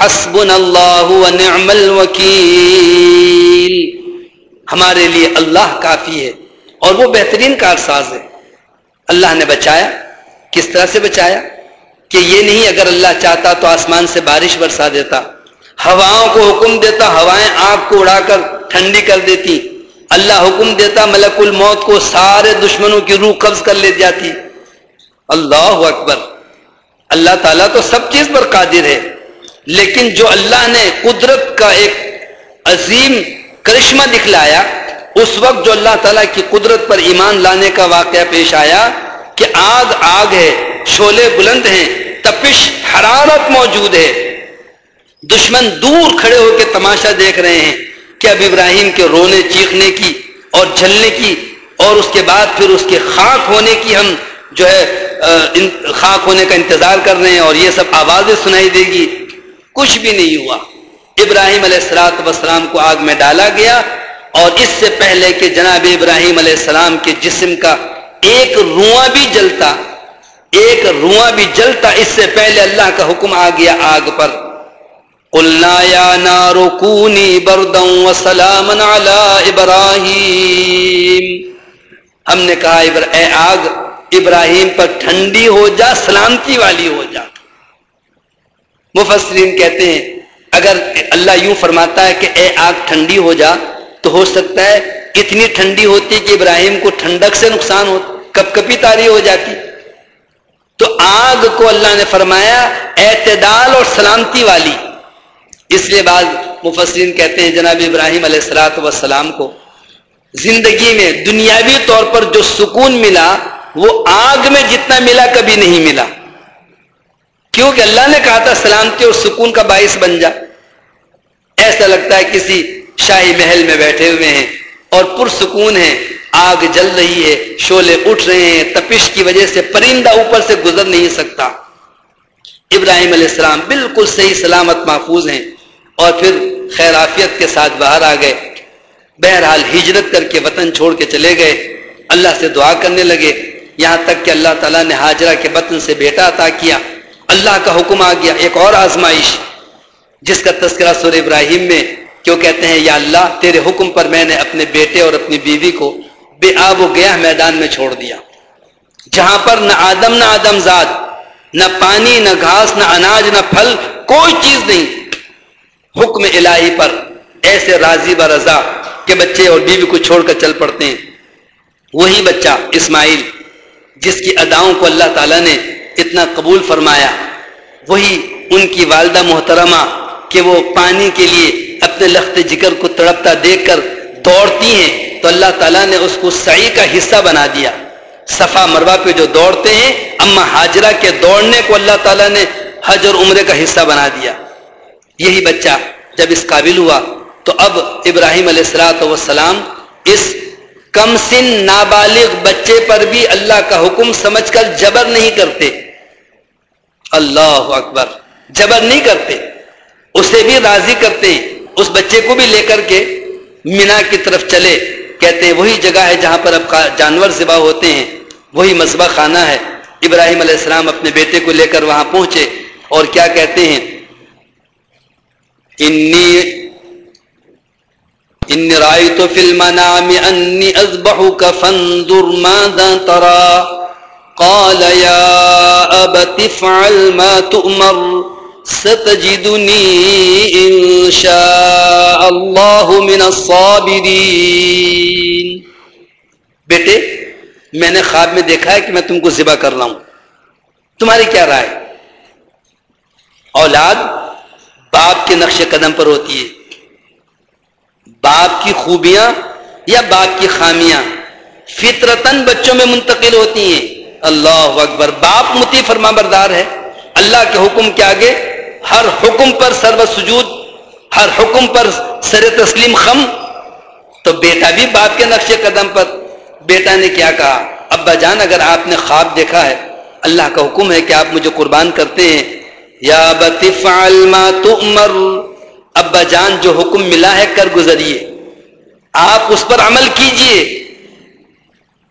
حسب اللہ ونعم الوکیل۔ ہمارے لیے اللہ کافی ہے اور وہ بہترین کارساز ہے۔ اللہ نے بچایا؟ کس طرح سے بچایا؟ کہ یہ نہیں، اگر اللہ چاہتا تو آسمان سے بارش برسا دیتا، ہواؤں کو حکم دیتا، ہوائیں آگ کو اڑا کر ٹھنڈی کر دیتی اللہ حکم دیتا ملک الموت کو سارے دشمنوں کی روح قبض کر لے جاتی۔ اللہ اکبر۔ اللہ تعالیٰ تو سب چیز پر قادر ہے۔ لیکن جو اللہ نے قدرت کا ایک عظیم کرشمہ دکھلایا، اس وقت جو اللہ تعالیٰ کی قدرت پر ایمان لانے کا واقعہ پیش آیا کہ آگ آگ ہے شولے بلند ہیں، تپش حرارت موجود ہے۔ دشمن دور کھڑے ہو کے تماشا دیکھ رہے ہیں۔ کہ اب ابراہیم کے رونے چیخنے کی اور جلنے کی اور اس کے بعد پھر اس کے خاک ہونے کی ہم جو ہے خاک ہونے کا انتظار کر رہے ہیں اور یہ سب آوازیں سنائی دے گی۔ کچھ بھی نہیں ہوا۔ ابراہیم علیہ السلاط وسلام کو آگ میں ڈالا گیا اور اس سے پہلے کہ جناب ابراہیم علیہ السلام کے جسم کا ایک رواں بھی جلتا، ایک رواں بھی جلتا، اس سے پہلے اللہ کا حکم آ گیا آگ پر۔ قلنا یا نار کونی بردم وسلام علی ابراہیم ہم نے کہا اے آگ، ابراہیم پر ٹھنڈی ہو جا، سلامتی والی ہو جا۔ مفسرین کہتے ہیں، اگر اللہ یوں فرماتا ہے کہ اے آگ ٹھنڈی ہو جا، تو ہو سکتا ہے اتنی ٹھنڈی ہوتی کہ ابراہیم کو ٹھنڈک سے نقصان ہو کپ کپی تاری ہو جاتی۔ تو آگ کو اللہ نے فرمایا، اعتدال اور سلامتی والی۔ اس لیے بعض مفسرین کہتے ہیں جناب ابراہیم علیہ السلاۃ وسلام کو، زندگی میں، دنیاوی طور پر جو سکون ملا، وہ آگ میں جتنا ملا کبھی نہیں ملا۔ کیونکہ اللہ نے کہا تھا، سلامتی اور سکون کا باعث بن جا۔ ایسا لگتا ہے کسی شاہی محل میں بیٹھے ہوئے ہیں اور پرسکون ہیں۔ آگ جل رہی ہے شولے اٹھ رہے ہیں۔ تپش کی وجہ سے پرندہ اوپر سے گزر نہیں سکتا۔ ابراہیم علیہ السلام بالکل صحیح، سلامت، محفوظ ہیں۔ اور پھر خیرافیت کے ساتھ باہر آ گئے۔ بہرحال ہجرت کر کے وطن چھوڑ کے چلے گئے۔ اللہ سے دعا کرنے لگے۔ یہاں تک کہ اللہ تعالیٰ نے حاجرہ کے وطن سے بیٹا عطا کیا۔ اللہ کا حکم آ گیا ایک اور آزمائش، جس کا تذکرہ سور ابراہیم میں، کیوں کہتے ہیں، یا اللہ، تیرے حکم پر میں نے اپنے بیٹے اور اپنی بیوی کو بے آب و گیا میدان میں چھوڑ دیا۔ جہاں پر نہ آدم نہ آدم زاد، نہ پانی، نہ گھاس، نہ اناج، نہ پھل، کوئی چیز نہیں۔ حکم الہی پر ایسے راضی و رضا کہ بچے اور بیوی کو چھوڑ کر چل پڑتے ہیں۔ وہی بچہ اسماعیل، جس کی اداؤں کو اللہ تعالیٰ نے اتنا قبول فرمایا۔ وہی ان کی والدہ محترمہ کہ وہ پانی کے لیے اپنے لخت جگر کو تڑپتا دیکھ کر دوڑتی ہیں، تو اللہ تعالیٰ نے اس کو سعی کا حصہ بنا دیا۔ صفا مروا پہ جو دوڑتے ہیں، اما حاجرہ کے دوڑنے کو اللہ تعالیٰ نے حج اور عمرے کا حصہ بنا دیا۔ یہی بچہ جب اس قابل ہوا تو اب ابراہیم علیہ السلاۃ وسلام اس کم سن نابالغ بچے پر بھی اللہ کا حکم سمجھ کر جبر نہیں کرتے۔ اللہ اکبر۔ جبر نہیں کرتے۔ اسے بھی راضی کرتے۔ ہیں اس بچے کو بھی لے کر کے مینا کی طرف چلے۔ کہتے ہیں وہی جگہ ہے جہاں پر اب جانور ذبح ہوتے ہیں۔ وہی مذبح خانہ ہے۔ ابراہیم علیہ السلام اپنے بیٹے کو لے کر وہاں پہنچے اور کیا کہتے ہیں؟ انی انی رائت فی المنام انی اذبحک فانظر ماذا ترى قال یا ابت فعل ما تؤمر، ستجدنی انشاء اللہ من الصابرین. بیٹے، میں نے خواب میں دیکھا ہے کہ میں تم کو ذبح کر رہا ہوں۔ تمہاری کیا رائے؟ اولاد باپ کے نقش قدم پر ہوتی ہے۔ باپ کی خوبیاں یا باپ کی خامیاں فطرتن بچوں میں منتقل ہوتی ہیں۔ اللہ اکبر، باپ متی فرما بردار ہے۔ اللہ کے حکم کے آگے ہر حکم پر سرو سجود ہر حکم پر سر تسلیم خم۔ تو بیٹا بھی باپ کے نقش قدم پر۔ بیٹا نے کیا کہا؟ ابا جان، اگر آپ نے خواب دیکھا ہے، اللہ کا حکم ہے کہ آپ مجھے قربان کرتے ہیں یا بتفعل ما تؤمر. ابا جان، جو حکم ملا ہے، کر گزریے۔ آپ اس پر عمل کیجیے۔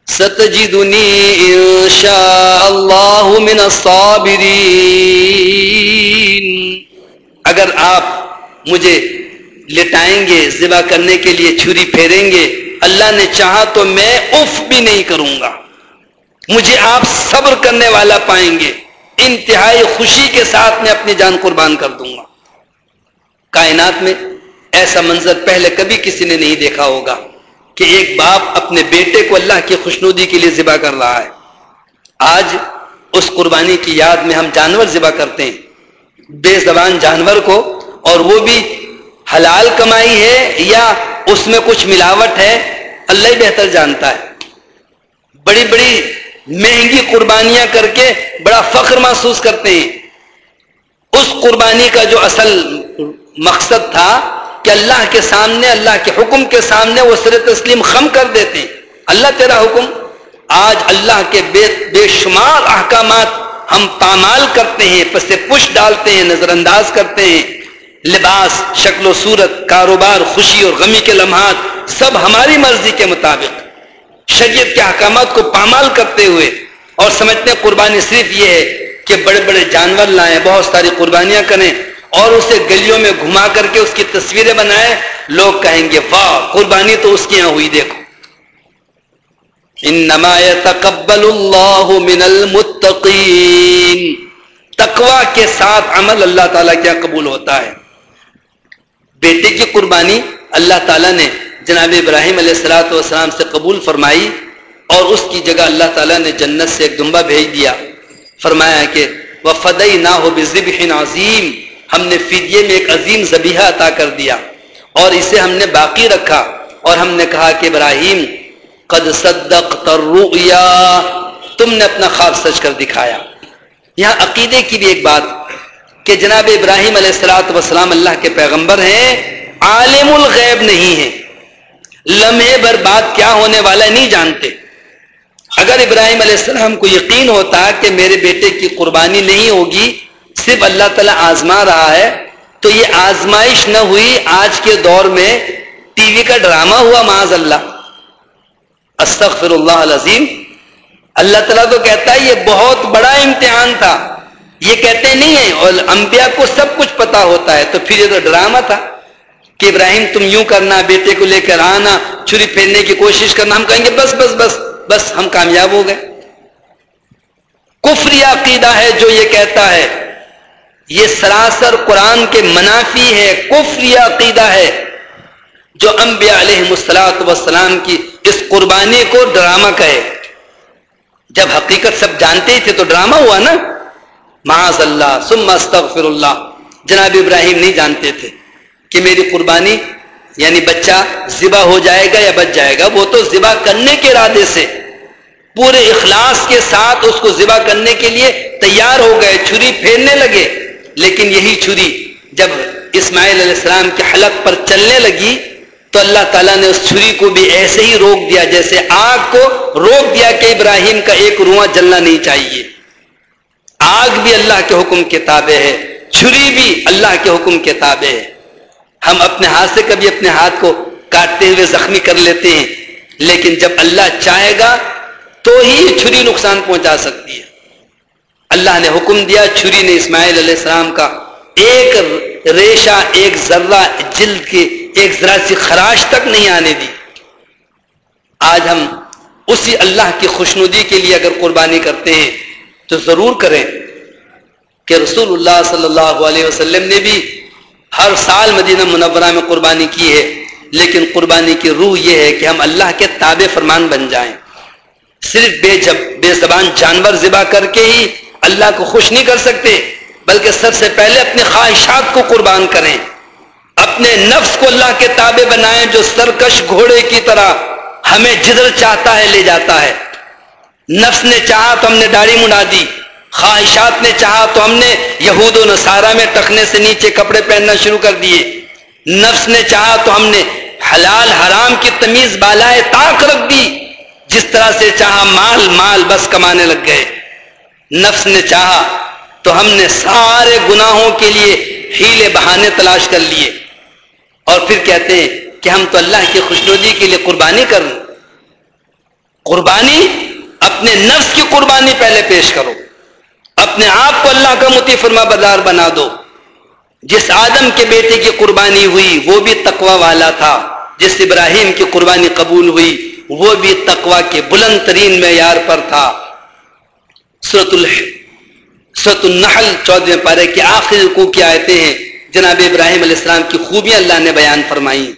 ستجدنی انشاء اللہ من الصابرین۔ اگر آپ مجھے لٹائیں گے، ذبح کرنے کے لیے چھری پھیریں گے، اللہ نے چاہا تو میں اف بھی نہیں کروں گا۔ مجھے آپ صبر کرنے والا پائیں گے۔ انتہائی خوشی کے ساتھ میں اپنی جان قربان کر دوں گا۔ کائنات میں ایسا منظر پہلے کبھی کسی نے نہیں دیکھا ہوگا کہ ایک باپ اپنے بیٹے کو اللہ کی خوشنودی کے لیے ذبح کر رہا ہے۔ آج اس قربانی کی یاد میں ہم جانور ذبح کرتے ہیں۔ بے زبان جانور کو اور وہ بھی حلال کمائی ہے یا اس میں کچھ ملاوٹ ہے، اللہ ہی بہتر جانتا ہے۔ بڑی بڑی مہنگی قربانیاں کر کے بڑا فخر محسوس کرتے ہیں۔ اس قربانی کا جو اصل مقصد تھا کہ اللہ کے سامنے، اللہ کے حکم کے سامنے وہ سر تسلیم خم کر دیتے ہیں۔ اللہ تیرا حکم؟ آج اللہ کے بے بے شمار احکامات ہم پامال کرتے ہیں، پس پش ڈالتے ہیں نظر انداز کرتے ہیں۔ لباس، شکل و صورت، کاروبار، خوشی اور غمی کے لمحات سب ہماری مرضی کے مطابق۔ شریعت کے احکامات کو پامال کرتے ہوئے اور سمجھتے ہیں قربانی صرف یہ ہے کہ بڑے بڑے جانور لائیں، بہت ساری قربانیاں کریں اور اسے گلیوں میں گھما کر کے اس کی تصویریں بنائیں، لوگ کہیں گے، واہ، قربانی تو اس کی یہاں ہوئی، دیکھو۔ انما يتقبل اللہ من المتقین۔ تقوا کے ساتھ عمل اللہ تعالیٰ کیا قبول ہوتا ہے؟ بیٹے کی قربانی اللہ تعالیٰ نے جناب ابراہیم علیہ السلاۃ والسلام سے قبول فرمائی اور اس کی جگہ اللہ تعالیٰ نے جنت سے ایک دمبا بھیج دیا۔ فرمایا کہ وہ فدئی نہ ہو بزب عظیم ہم نے فدیے میں ایک عظیم زبیحہ عطا کر دیا اور اسے ہم نے باقی رکھا اور ہم نے کہا کہ ابراہیم، قد صدق تریا تم نے اپنا خواب سچ کر دکھایا۔ یہاں عقیدے کی بھی ایک بات کہ جناب ابراہیم علیہ السلاۃ وسلام اللہ کے پیغمبر ہیں، عالم الغیب نہیں ہے لمحے بر بات کیا ہونے والا نہیں جانتے۔ اگر ابراہیم علیہ السلام کو یقین ہوتا کہ میرے بیٹے کی قربانی نہیں ہوگی، صرف اللہ تعالیٰ آزما رہا ہے، تو یہ آزمائش نہ ہوئی آج کے دور میں ٹی وی کا ڈرامہ ہوا معاذ اللہ استغفر اللہ العظیم۔ اللہ تعالیٰ تو کہتا ہے، یہ بہت بڑا امتحان تھا۔ یہ کہتے نہیں ہیں، اور انبیاء کو سب کچھ پتا ہوتا ہے، تو پھر یہ تو ڈرامہ تھا۔ کہ ابراہیم تم یوں کرنا، بیٹے کو لے کر آنا، چھری پھیرنے کی کوشش کرنا، ہم کہیں گے بس بس بس بس، ہم کامیاب ہو گئے۔ کفری عقیدہ ہے جو یہ کہتا ہے، یہ سراسر قرآن کے منافی ہے کفری عقیدہ ہے جو انبیاء علیہ مسلاط وسلام کی اس قربانی کو ڈرامہ کہے۔ جب حقیقت سب جانتے ہی تھے تو ڈرامہ ہوا نا؟ معاذ اللہ، ثم استغفر اللہ۔ جناب ابراہیم نہیں جانتے تھے۔ کہ میری قربانی یعنی بچہ ذبح ہو جائے گا یا بچ جائے گا، وہ تو ذبح کرنے کے ارادے سے پورے اخلاص کے ساتھ اس کو ذبح کرنے کے لیے تیار ہو گئے، چھری پھیرنے لگے۔ لیکن یہی چھری جب اسماعیل علیہ السلام کے حلق پر چلنے لگی تو اللہ تعالیٰ نے اس چھری کو بھی ایسے ہی روک دیا جیسے آگ کو روک دیا کہ ابراہیم کا ایک رواں جلنا نہیں چاہیے۔ آگ بھی اللہ کے حکم کے تابع ہے، چھری بھی اللہ کے حکم کے تابع ہے۔ ہم اپنے ہاتھ سے کبھی اپنے ہاتھ کو کاٹتے ہوئے زخمی کر لیتے ہیں، لیکن جب اللہ چاہے گا تو ہی یہ چھری نقصان پہنچا سکتی ہے۔ اللہ نے حکم دیا چھری نے اسماعیل علیہ السلام کا ایک ریشہ، ایک ذرہ جلد کی ایک ذرا سی خراش تک نہیں آنے دی۔ آج ہم اسی اللہ کی خوشنودی کے لیے اگر قربانی کرتے ہیں تو ضرور کریں کہ رسول اللہ صلی اللہ علیہ وسلم نے بھی ہر سال مدینہ منورہ میں قربانی کی ہے، لیکن قربانی کی روح یہ ہے کہ ہم اللہ کے تابع فرمان بن جائیں۔ صرف بے جب، بے زبان جانور ذبح کر کے ہی اللہ کو خوش نہیں کر سکتے، بلکہ سب سے پہلے اپنے خواہشات کو قربان کریں۔ اپنے نفس کو اللہ کے تابع بنائیں جو سرکش گھوڑے کی طرح ہمیں جدھر چاہتا ہے، لے جاتا ہے۔ نفس نے چاہا تو ہم نے داڑھی مڑا دی۔ خواہشات نے چاہا تو ہم نے یہود و نصارہ میں ٹکنے سے نیچے کپڑے پہننا شروع کر دیے۔ نفس نے چاہا تو ہم نے حلال حرام کی تمیز بالائے طاق رکھ دی۔ جس طرح سے چاہا مال مال بس کمانے لگ گئے۔ نفس نے چاہا تو ہم نے سارے گناہوں کے لیے ہیلے بہانے تلاش کر لیے۔ اور پھر کہتے ہیں کہ ہم تو اللہ کی خوشنودی کے لیے قربانی کر قربانی، اپنے نفس کی قربانی پہلے پیش کرو۔ اپنے آپ کو اللہ کا متی فرما بردار بنا دو۔ جس آدم کے بیٹے کی قربانی ہوئی، وہ بھی تقوا والا تھا۔ جس ابراہیم کی قربانی قبول ہوئی، وہ بھی تقوا کے بلند ترین معیار پر تھا۔ سرت سرت النحل چودہ پارے کی آخری رکو کی آیتیں ہیں۔ جناب ابراہیم علیہ السلام کی خوبیاں اللہ نے بیان فرمائی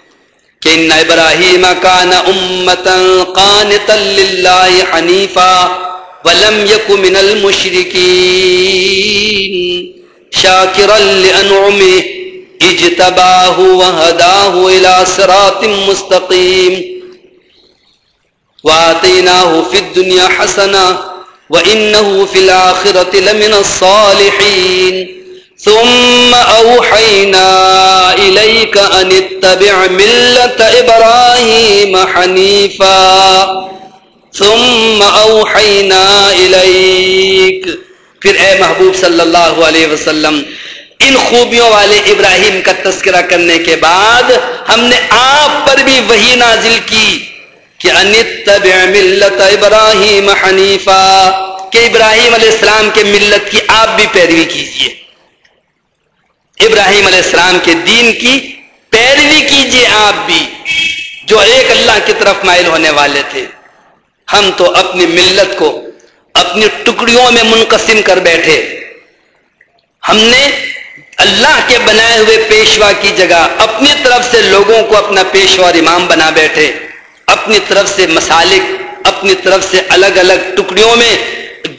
کہ ان ابراہیم کان امتا قانتا للہ حنیفا۔ ولم یک من المشرکین شاکرا لانعمه اجتباہ وہداہ الى صراط مستقیم وآتیناہ فی الدنیا حسنہ وإنه في الآخرة لمن الصالحين. ثم أوحينا إليك أن اتبع ملة إبراهيم حنيفا. ثم أوحينا إليك پھر اے محبوب صلی اللہ علیہ وسلم، ان خوبیوں والے ابراہیم کا تذکرہ کرنے کے بعد ہم نے آپ پر بھی وہی نازل کی کہ انتبع ملت ابراہیم حنیفہ کہ ابراہیم علیہ السلام کے ملت کی آپ بھی پیروی کیجیے۔ ابراہیم علیہ السلام کے دین کی پیروی کیجیے آپ بھی، جو ایک اللہ کی طرف مائل ہونے والے تھے۔ ہم تو اپنی ملت کو اپنی ٹکڑیوں میں منقسم کر بیٹھے۔ ہم نے اللہ کے بنائے ہوئے پیشوا کی جگہ اپنی طرف سے لوگوں کو اپنا پیشوا اور امام بنا بیٹھے۔ اپنی طرف سے مسالک، اپنی طرف سے الگ الگ ٹکڑیوں میں،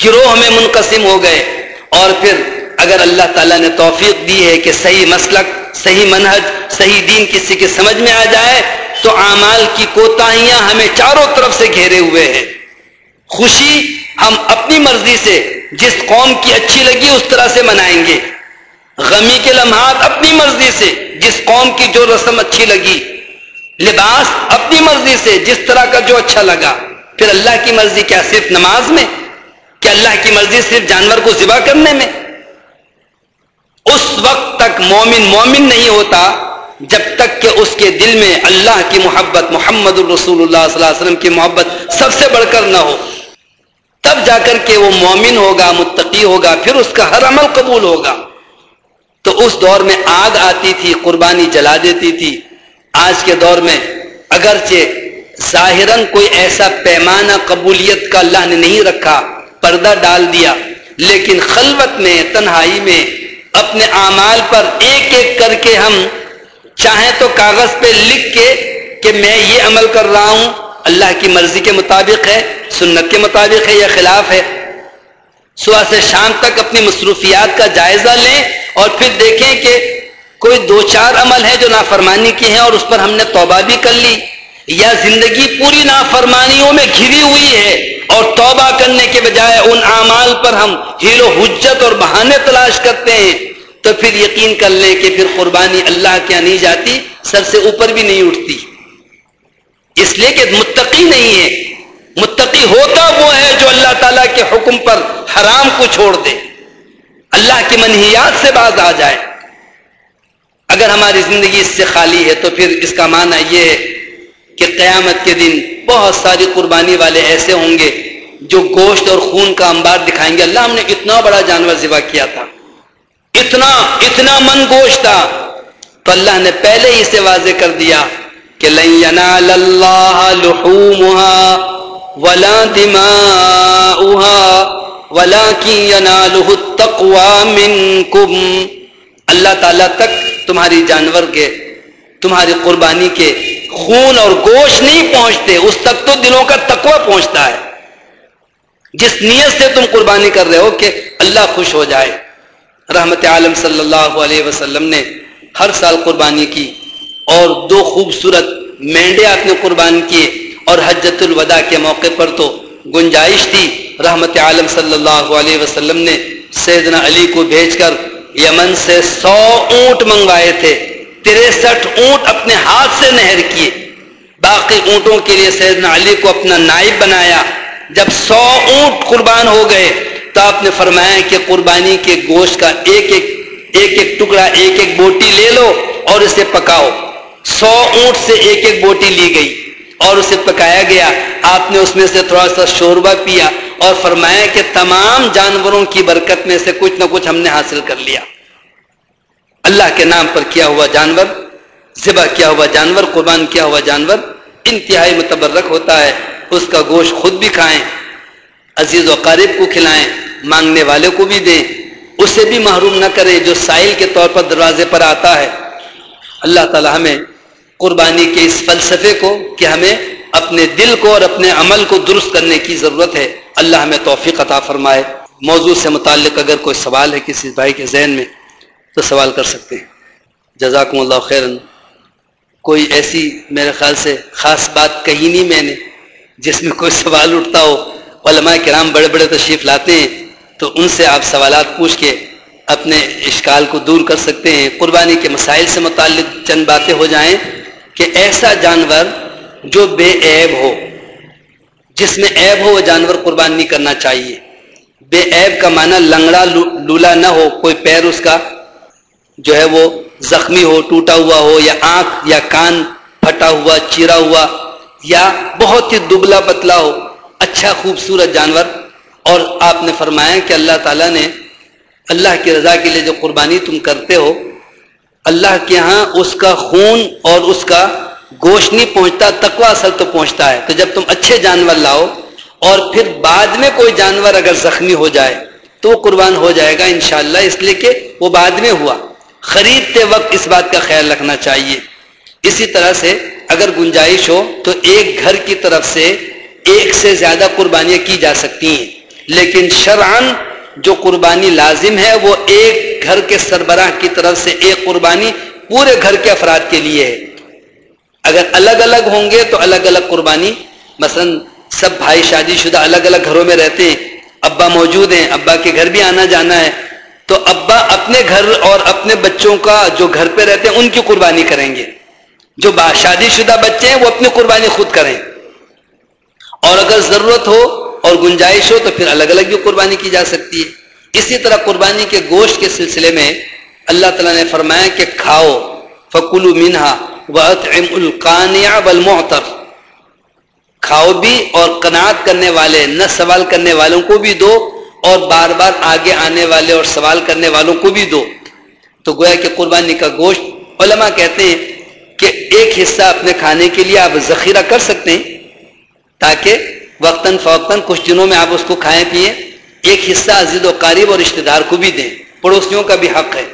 گروہ میں منقسم ہو گئے۔ اور پھر اگر اللہ تعالیٰ نے توفیق دی ہے کہ صحیح مسلک، صحیح منہج، صحیح دین کسی کے سمجھ میں آ جائے تو اعمال کی کوتاہیاں ہمیں چاروں طرف سے گھیرے ہوئے ہیں۔ خوشی ہم اپنی مرضی سے جس قوم کی اچھی لگی اس طرح سے منائیں گے۔ غمی کے لمحات اپنی مرضی سے جس قوم کی جو رسم اچھی لگی۔ لباس اپنی مرضی سے جس طرح کا جو اچھا لگا۔ پھر اللہ کی مرضی کیا صرف نماز میں؟ کیا اللہ کی مرضی صرف جانور کو ذبح کرنے میں؟ اس وقت تک مومن مومن نہیں ہوتا۔ جب تک کہ اس کے دل میں اللہ کی محبت، محمد الرسول اللہ صلی اللہ علیہ وسلم کی محبت سب سے بڑھ کر نہ ہو، تب جا کر کے وہ مومن ہوگا، متقی ہوگا، پھر اس کا ہر عمل قبول ہوگا۔ تو اس دور میں آگ آتی تھی، قربانی جلا دیتی تھی۔ آج کے دور میں اگرچہ ظاہراً کوئی ایسا پیمانہ قبولیت کا اللہ نے نہیں رکھا، پردہ ڈال دیا، لیکن خلوت میں، تنہائی میں، اپنے اعمال پر ایک ایک کر کے ہم چاہیں تو کاغذ پہ لکھ کے کہ میں یہ عمل کر رہا ہوں، اللہ کی مرضی کے مطابق ہے، سنت کے مطابق ہے یا خلاف ہے۔ صبح سے شام تک اپنی مصروفیات کا جائزہ لیں اور پھر دیکھیں کہ کوئی دو چار عمل ہے جو نافرمانی کے ہیں اور اس پر ہم نے توبہ بھی کر لی۔ یا زندگی پوری نافرمانیوں میں گھری ہوئی ہے اور توبہ کرنے کے بجائے ان اعمال پر ہم ہیرو حجت اور بہانے تلاش کرتے ہیں۔ تو پھر یقین کر لیں کہ پھر قربانی اللہ کیا نہیں جاتی سر سے اوپر بھی نہیں اٹھتی۔ اس لیے کہ متقی نہیں ہے۔ متقی ہوتا وہ ہے جو اللہ تعالیٰ کے حکم پر حرام کو چھوڑ دے۔ اللہ کی منحیات سے باز آ جائے۔ اگر ہماری زندگی اس سے خالی ہے تو پھر اس کا معنی یہ ہے کہ قیامت کے دن بہت ساری قربانی والے ایسے ہوں گے جو گوشت اور خون کا انبار دکھائیں گے۔ اللہ ہم نے اتنا بڑا جانور ذبح کیا تھا۔ اتنا اتنا من گوشت تھا۔ تو اللہ نے پہلے ہی سے واضح کر دیا کہ ولا اللہ تعالیٰ تک تمہاری جانور کے، تمہاری قربانی کے خون اور گوشت نہیں پہنچتے، اس تک تو دلوں کا تقوی پہنچتا ہے۔ جس نیت سے تم قربانی کر رہے ہو کہ اللہ خوش ہو جائے۔ رحمت عالم صلی اللہ علیہ وسلم نے ہر سال قربانی کی اور دو خوبصورت مینڈے آپ نے قربان کیے اور حجت الوداع کے موقع پر تو گنجائش تھی رحمت عالم صلی اللہ علیہ وسلم نے سیدنا علی کو بھیج کر یمن سے سو اونٹ منگوائے تھے، تریسٹھ اونٹ اپنے ہاتھ سے نہر کیے۔ باقی اونٹوں کے لیے سیدنا علی کو اپنا نائب بنایا۔ جب سو اونٹ قربان ہو گئے تو آپ نے فرمایا کہ قربانی کے گوشت کا ایک ایک ایک ایک ٹکڑا، ایک ایک بوٹی لے لو اور اسے پکاؤ۔ سو اونٹ سے ایک ایک بوٹی لی گئی اور اسے پکایا گیا۔ آپ نے اس میں سے تھوڑا سا شوربہ پیا اور فرمایا کہ تمام جانوروں کی برکت میں سے کچھ نہ کچھ ہم نے حاصل کر لیا۔ اللہ کے نام پر کیا ہوا جانور؟ ذبح کیا ہوا جانور؟ قربان کیا ہوا جانور؟ انتہائی متبرک ہوتا ہے۔ اس کا گوشت خود بھی کھائیں، عزیز و قارب کو کھلائیں۔ مانگنے والے کو بھی دیں۔ اسے بھی محروم نہ کرے جو سائل کے طور پر دروازے پر آتا ہے۔ اللہ تعالی ہمیں قربانی کے اس فلسفے کو کہ ہمیں اپنے دل کو اور اپنے عمل کو درست کرنے کی ضرورت ہے۔ اللہ ہمیں توفیق عطا فرمائے۔ موضوع سے متعلق اگر کوئی سوال ہے کسی بھائی کے ذہن میں، تو سوال کر سکتے ہیں۔ جزاکم اللہ خیر کوئی ایسی میرے خیال سے خاص بات کہی نہیں میں نے جس میں کوئی سوال اٹھتا ہو۔ علماء کرام بڑے بڑے تشریف لاتے ہیں۔ تو ان سے آپ سوالات پوچھ کے اپنے اشکال کو دور کر سکتے ہیں۔ قربانی کے مسائل سے متعلق چند باتیں ہو جائیں کہ ایسا جانور جو بے عیب ہو، جس میں عیب ہو وہ جانور قربان نہیں کرنا چاہیے۔ بے عیب کا معنی لنگڑا لولا نہ ہو، کوئی پیر اس کا جو ہے وہ زخمی ہو، ٹوٹا ہوا ہو، یا آنکھ یا کان پھٹا ہوا، چیرا ہوا، یا بہت ہی دبلا پتلا ہو اچھا خوبصورت جانور اور آپ نے فرمایا کہ اللہ تعالیٰ نے اللہ کی رضا کے لیے جو قربانی تم کرتے ہو، اللہ کے ہاں اس کا خون اور اس کا گوشت نہیں پہنچتا تقوا اصل تو پہنچتا ہے۔ تو جب تم اچھے جانور لاؤ اور پھر بعد میں کوئی جانور اگر زخمی ہو جائے تو وہ قربان ہو جائے گا انشاءاللہ۔ اس لیے کہ وہ بعد میں ہوا۔ خریدتے وقت اس بات کا خیال رکھنا چاہیے۔ اسی طرح سے اگر گنجائش ہو تو ایک گھر کی طرف سے ایک سے زیادہ قربانیاں کی جا سکتی ہیں۔ لیکن شرعن جو قربانی لازم ہے وہ ایک گھر کے سربراہ کی طرف سے ایک قربانی پورے گھر کے افراد کے لیے ہے۔ اگر الگ الگ ہوں گے تو الگ الگ قربانی۔ مثلا سب بھائی شادی شدہ الگ الگ گھروں میں رہتے ہیں، ابا موجود ہیں، ابا کے گھر بھی آنا جانا ہے۔ تو ابا اپنے گھر اور اپنے بچوں کا جو گھر پہ رہتے ہیں، ان کی قربانی کریں گے۔ جو شادی شدہ بچے ہیں، وہ اپنی قربانی خود کریں۔ اور اگر ضرورت ہو اور گنجائش ہو تو پھر الگ الگ بھی قربانی کی جا سکتی ہے۔ اسی طرح قربانی کے گوشت کے سلسلے میں اللہ تعالیٰ نے فرمایا کہ کھاؤ۔ فکلو مینہا القانیہ بالمحتر کھاؤ بھی اور قناعت کرنے والے، نہ سوال کرنے والوں کو بھی دو اور بار بار آگے آنے والے اور سوال کرنے والوں کو بھی دو۔ تو گویا کہ قربانی کا گوشت علماء کہتے ہیں کہ ایک حصہ اپنے کھانے کے لیے آپ ذخیرہ کر سکتے ہیں تاکہ وقتاً فوقتاً کچھ دنوں میں آپ اس کو کھائیں پئیں ایک حصہ عزیز و قریب اور رشتے دار کو بھی دیں، پڑوسیوں کا بھی حق ہے۔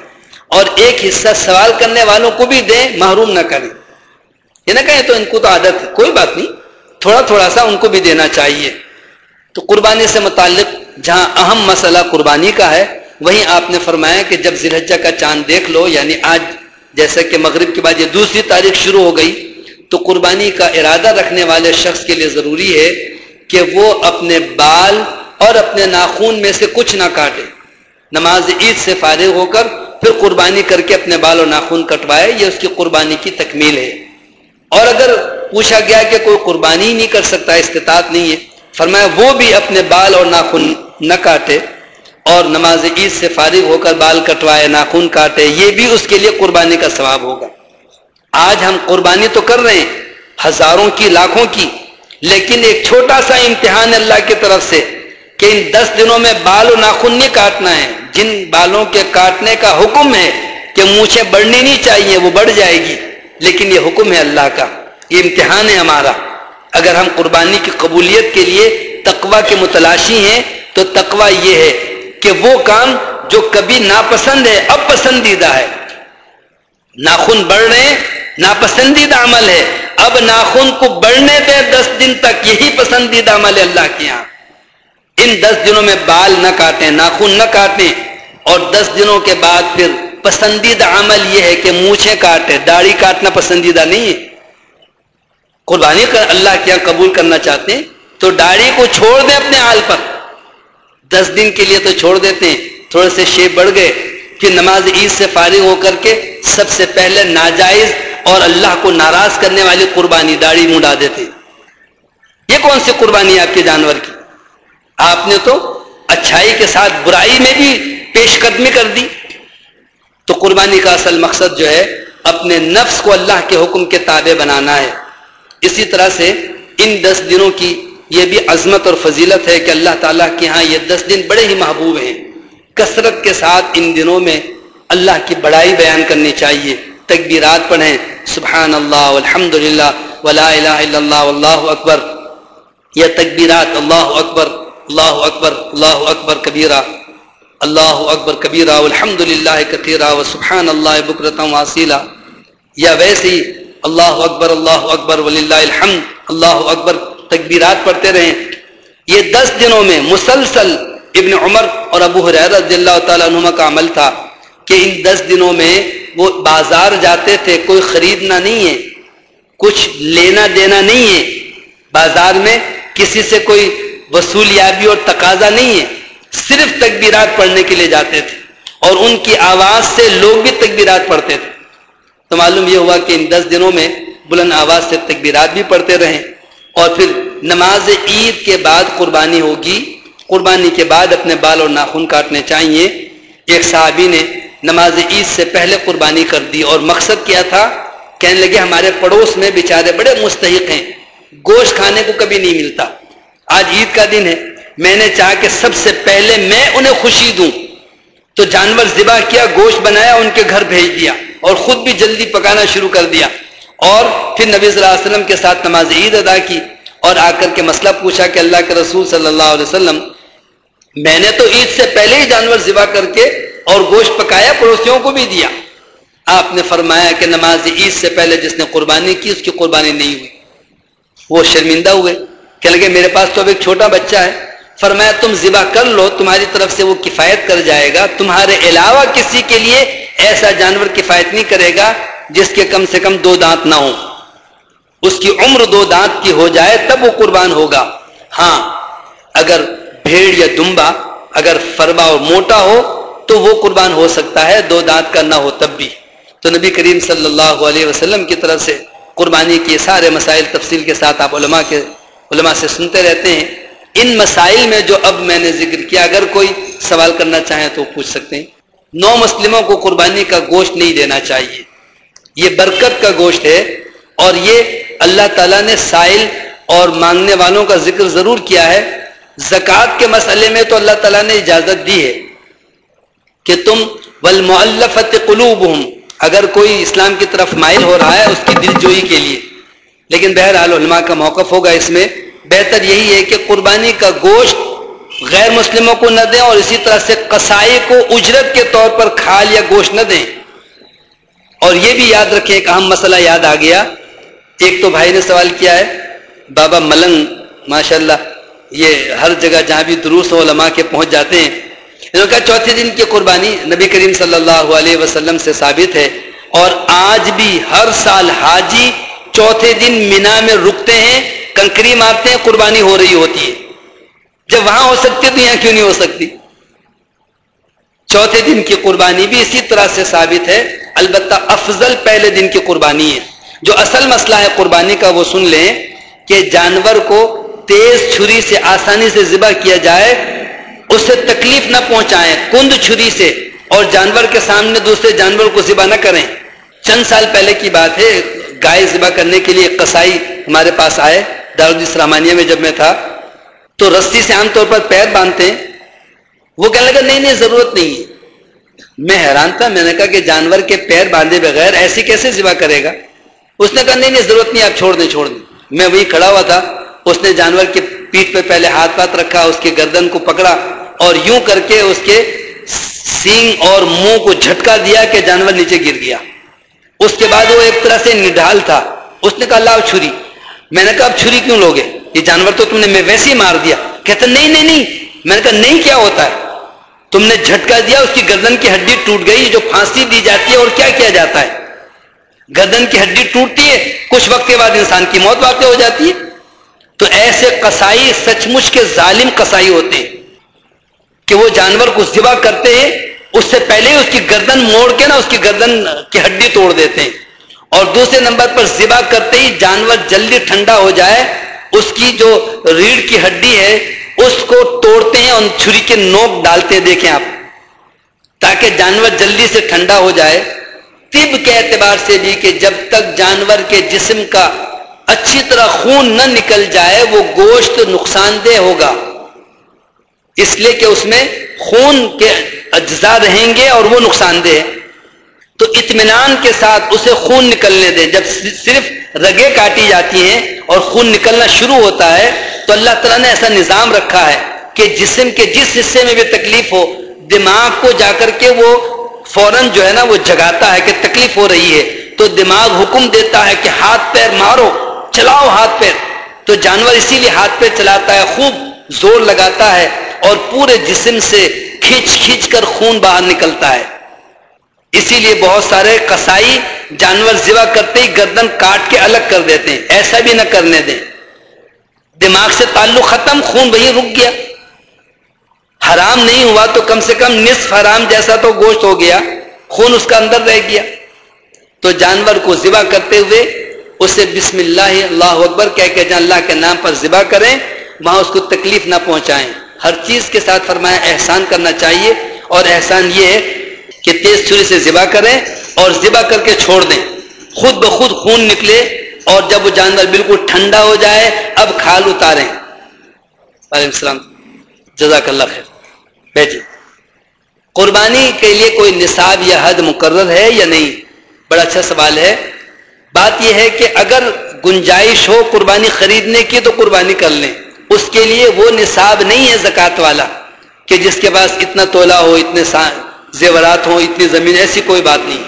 اور ایک حصہ سوال کرنے والوں کو بھی دیں، محروم نہ کریں۔ یہ نہ کہیں تو ان کو تو عادت ہے، کوئی بات نہیں، تھوڑا تھوڑا سا ان کو بھی دینا چاہیے۔ تو قربانی سے متعلق جہاں اہم مسئلہ قربانی کا ہے، وہیں آپ نے فرمایا کہ جب زلحجہ کا چاند دیکھ لو یعنی آج، جیسا کہ مغرب کے بعد یہ دوسری تاریخ شروع ہو گئی، تو قربانی کا ارادہ رکھنے والے شخص کے لیے ضروری ہے کہ وہ اپنے بال اور اپنے ناخون میں سے کچھ نہ کاٹے۔ نماز عید سے فارغ ہو کر پھر قربانی کر کے اپنے بال اور ناخون کٹوائے، یہ اس کی قربانی کی تکمیل ہے۔ اور اگر پوچھا گیا کہ کوئی قربانی نہیں کر سکتا، استطاعت نہیں ہے، فرمایا وہ بھی اپنے بال اور ناخن نہ کاٹے اور نماز عید سے فارغ ہو کر بال کٹوائے ناخن کاٹے، یہ بھی اس کے لیے قربانی کا ثواب ہوگا۔ آج ہم قربانی تو کر رہے ہیں، ہزاروں کی، لاکھوں کی لیکن ایک چھوٹا سا امتحان اللہ کی طرف سے کہ ان دس دنوں میں بال و ناخن نہیں کاٹنا ہے۔ جن بالوں کے کاٹنے کا حکم ہے کہ مونچھیں بڑھنی نہیں چاہیے، وہ بڑھ جائے گی۔ لیکن یہ حکم ہے اللہ کا۔ یہ امتحان ہے ہمارا۔ اگر ہم قربانی کی قبولیت کے لیے تقوا کے متلاشی ہیں، تو تقوا یہ ہے کہ وہ کام جو کبھی ناپسند ہے، اب پسندیدہ ہے۔ ناخن بڑھ رہے ہیں، ناپسندیدہ عمل ہے۔ اب ناخن کو بڑھنے دیں دس دن تک یہی پسندیدہ عمل ہے اللہ کے یہاں۔ ان دس دنوں میں بال نہ کاٹیں، ناخن نہ کاٹیں۔ اور دس دنوں کے بعد پھر پسندیدہ عمل یہ ہے کہ مونچھیں کاٹے داڑھی کاٹنا پسندیدہ نہیں ہے۔ قربانی کر اللہ کیا قبول کرنا چاہتے ہیں۔ تو داڑھی کو چھوڑ دیں اپنے حال پر۔ دس دن کے لیے تو چھوڑ دیتے ہیں۔ تھوڑے سے شیپ بڑھ گئے۔ پھر نماز عید سے فارغ ہو کر کے سب سے پہلے ناجائز اور اللہ کو ناراض کرنے والی قربانی داڑھی منڈا دیتے۔ یہ کون سی قربانی ہے آپ کے جانور کی؟ آپ نے تو اچھائی کے ساتھ برائی میں بھی پیش قدمی کر دی۔ تو قربانی کا اصل مقصد جو ہے، اپنے نفس کو اللہ کے حکم کے تابع بنانا ہے۔ اسی طرح سے ان دس دنوں کی یہ بھی عظمت اور فضیلت ہے کہ اللہ تعالیٰ کے ہاں یہ دس دن بڑے ہی محبوب ہیں۔ کثرت کے ساتھ ان دنوں میں اللہ کی بڑائی بیان کرنی چاہیے۔ تکبیرات پڑھیں۔ سبحان اللہ الحمد للہ ولا الہ الا اللہ واللہ اکبر۔ یا تکبیرات اللہ اکبر اللہ اکبر اللہ اکبر کبیرہ۔ اللہ اکبر کبیرہ الحمد للہ کثیرہ و سبحان اللہ بکرتم واسیلہ یا ویسے اللہ اکبر اللہ اکبر، وللہ الحمد، اللہ اکبر تکبیرات پڑھتے رہیں۔ یہ دس دنوں میں مسلسل ابن عمر اور ابو حریر رضی اللہ تعالیٰ عنہ کا عمل تھا کہ ان دس دنوں میں وہ بازار جاتے تھے، کوئی خریدنا نہیں ہے، کچھ لینا دینا نہیں ہے۔ بازار میں کسی سے کوئی وصولیابی اور تقاضا نہیں ہے، صرف تکبیرات پڑھنے کے لیے جاتے تھے۔ اور ان کی آواز سے لوگ بھی تکبیرات پڑھتے تھے۔ تو معلوم یہ ہوا کہ ان دس دنوں میں بلند آواز سے تکبیرات بھی پڑھتے رہیں اور پھر نماز عید کے بعد قربانی ہوگی۔ قربانی کے بعد اپنے بال اور ناخن کاٹنے چاہیے۔ ایک صحابی نے نماز عید سے پہلے قربانی کر دی اور مقصد کیا تھا؟ کہنے لگے ہمارے پڑوس میں بیچارے بڑے مستحق ہیں، گوشت کھانے کو کبھی نہیں ملتا۔ آج عید کا دن ہے، میں نے چاہا کہ سب سے پہلے میں انہیں خوشی دوں۔ تو جانور ذبح کیا، گوشت بنایا، ان کے گھر بھیج دیا اور خود بھی جلدی پکانا شروع کر دیا۔ اور پھر نبی صلی اللہ علیہ وسلم کے ساتھ نماز عید ادا کی اور آ کر کے مسئلہ پوچھا کہ اللہ کے رسول صلی اللہ علیہ وسلم، میں نے تو عید سے پہلے ہی جانور ذبح کر کے اور گوشت پکایا پڑوسیوں کو بھی دیا۔ آپ نے فرمایا کہ نماز عید سے پہلے جس نے قربانی کی، اس کی قربانی نہیں ہوئی۔ وہ شرمندہ ہوئے۔ کہ لگے، میرے پاس تو اب ایک چھوٹا بچہ ہے۔ فرمایا، تم ذبح کر لو، تمہاری طرف سے وہ کفایت کر جائے گا۔ تمہارے علاوہ کسی کے لیے ایسا جانور کفایت نہیں کرے گا جس کے کم سے کم دو دانت نہ ہو اس کی عمر دو دانت کی ہو جائے، تب وہ قربان ہوگا۔ ہاں اگر بھیڑ یا دمبا، اگر فربا اور موٹا ہو تو وہ قربان ہو سکتا ہے، دو دانت کا نہ ہو تب بھی۔ تو نبی کریم صلی اللہ علیہ وسلم کی طرف سے قربانی کے سارے مسائل تفصیل کے ساتھ آپ علماء کے علماء سے سنتے رہتے ہیں۔ ان مسائل میں جو اب میں نے ذکر کیا، اگر کوئی سوال کرنا چاہیں تو پوچھ سکتے ہیں۔ نو مسلموں کو قربانی کا گوشت نہیں دینا چاہیے۔ یہ برکت کا گوشت ہے۔ اور یہ اللہ تعالیٰ نے سائل اور مانگنے والوں کا ذکر ضرور کیا ہے۔ زکوٰۃ کے مسئلے میں تو اللہ تعالیٰ نے اجازت دی ہے۔ کہ تم ولمفت قلوب اگر کوئی اسلام کی طرف مائل ہو رہا ہے اس کی دل جوئی کے لیے۔ لیکن بہرحال علماء کا موقف ہوگا اس میں۔ بہتر یہی ہے کہ قربانی کا گوشت غیر مسلموں کو نہ دیں اور اسی طرح سے قصائی کو اجرت کے طور پر کھال یا گوشت نہ دیں۔ اور یہ بھی یاد رکھیں، ایک اہم مسئلہ یاد آ گیا۔ ایک تو بھائی نے سوال کیا ہے، بابا ملنگ ماشاء اللہ یہ ہر جگہ جہاں بھی دروس علماء کے پہنچ جاتے ہیں۔ انہوں چوتھے دن کی قربانی نبی کریم صلی اللہ علیہ وسلم سے ثابت ہے اور آج بھی ہر سال حاجی چوتھے دن مینا میں رکتے ہیں، کنکری مارتے ہیں، قربانی ہو رہی ہوتی ہے۔ جب وہاں ہو سکتی تو یہاں کیوں نہیں ہو سکتی؟ چوتھے دن کی قربانی بھی اسی طرح سے ثابت ہے۔ البتہ افضل پہلے دن کی قربانی ہے۔ جو اصل مسئلہ ہے قربانی کا، وہ سن لیں کہ جانور کو تیز چھری سے آسانی سے ذبح کیا جائے اسے تکلیف نہ پہنچائیں، کند چھری سے، اور جانور کے سامنے دوسرے جانور کو ذبح نہ کریں۔ چند سال پہلے کی بات ہے، گائے ذبح کرنے کے لیے قصائی ہمارے پاس آئے دارالدیس رامانیہ میں جب میں تھا۔ تو رسی سے عام طور پر پیر باندھتے ہیں۔ وہ کہنے لگا، نہیں نہیں، ضرورت نہیں ہے۔ میں حیران تھا، میں نے کہا کہ جانور کے پیر باندھے بغیر ایسی کیسے ذبح کرے گا؟ اس نے کہا، نہیں نہیں، ضرورت نہیں، آپ چھوڑ دیں چھوڑ دیں۔ میں وہی کھڑا ہوا تھا۔ اس نے جانور کے پیٹ پہ پہلے ہاتھ پات رکھا، اس کے گردن کو پکڑا۔ اور یوں کر کے اس کے سینگ اور منہ کو جھٹکا دیا کہ جانور نیچے گر گیا۔ اس کے بعد وہ ایک طرح سے نڈال تھا۔ اس نے کہا، لاؤ چھری۔ میں نے کہا، اب چھری کیوں لوگے؟ یہ جانور تو تم نے میں ویسے ہی مار دیا۔ کہتا، نہیں نہیں نہیں۔ میں نے کہا، نہیں، کیا ہوتا ہے؟ تم نے جھٹکا دیا، اس کی گردن کی ہڈی ٹوٹ گئی، جو پھانسی دی جاتی ہے، اور کیا کیا جاتا ہے؟ گردن کی ہڈی ٹوٹتی ہے، کچھ وقت کے بعد انسان کی موت واقع ہو جاتی ہے۔ تو ایسے قصائی سچ مچ کے ظالم قصائی ہوتے ہیں۔ کہ وہ جانور کو ذبح کرتے ہیں، اس سے پہلے اس کی گردن موڑ کے نا اس کی گردن کی ہڈی توڑ دیتے ہیں۔ اور دوسرے نمبر پر ذبح کرتے ہی جانور جلدی ٹھنڈا ہو جائے، اس کی جو ریڑھ کی ہڈی ہے، اس کو توڑتے ہیں اور چھری کے نوک ڈالتے دیکھیں آپ، تاکہ جانور جلدی سے ٹھنڈا ہو جائے۔ طب کے اعتبار سے بھی کہ جب تک جانور کے جسم کا اچھی طرح خون نہ نکل جائے، وہ گوشت نقصان دہ ہوگا۔ اس لیے کہ اس میں خون کے اجزاء رہیں گے اور وہ نقصان دہ تو اطمینان کے ساتھ اسے خون نکلنے دیں۔ جب صرف رگے کاٹی جاتی ہیں اور خون نکلنا شروع ہوتا ہے، تو اللہ تعالیٰ نے ایسا نظام رکھا ہے کہ جسم کے جس حصے میں بھی تکلیف ہو، دماغ کو جا کر کے وہ فوراً جو ہے نا وہ جگاتا ہے کہ تکلیف ہو رہی ہے۔ تو دماغ حکم دیتا ہے کہ ہاتھ پیر مارو، چلاؤ ہاتھ پیر۔ تو جانور اسی لیے ہاتھ پیر چلاتا ہے، خوب زور لگاتا ہے۔ اور پورے جسم سے کھینچ کھینچ کر خون باہر نکلتا ہے۔ اسی لیے بہت سارے کسائی جانور ذبح کرتے ہی گردن کاٹ کے الگ کر دیتے ہیں، ایسا بھی نہ کرنے دیں۔ دماغ سے تعلق ختم، خون وہی رک گیا۔ حرام نہیں ہوا تو کم سے کم نصف حرام جیسا تو گوشت ہو گیا، خون اس کا اندر رہ گیا۔ تو جانور کو ذبح کرتے ہوئے اسے بسم اللہ اللہ اکبر کہہ کے جان اللہ کے نام پر ذبح کریں، وہاں اس کو تکلیف نہ پہنچائیں۔ ہر چیز کے ساتھ فرمایا احسان کرنا چاہیے اور احسان یہ ہے کہ تیز چھری سے ذبح کریں اور ذبح کر کے چھوڑ دیں۔ خود بخود خون نکلے اور جب وہ جانور بالکل ٹھنڈا ہو جائے، اب کھال اتاریں۔ وعلیکم السلام۔ جزاک اللہ خیر۔ بیٹھے قربانی کے لیے کوئی نصاب یا حد مقرر ہے یا نہیں؟ بڑا اچھا سوال ہے۔ بات یہ ہے کہ اگر گنجائش ہو قربانی خریدنے کی تو قربانی کر لیں۔ اس کے لیے وہ نصاب نہیں ہے زکوٰۃ والا کہ جس کے پاس اتنا تولا ہو، اتنے زیورات ہوں، اتنی زمین، ایسی کوئی بات نہیں۔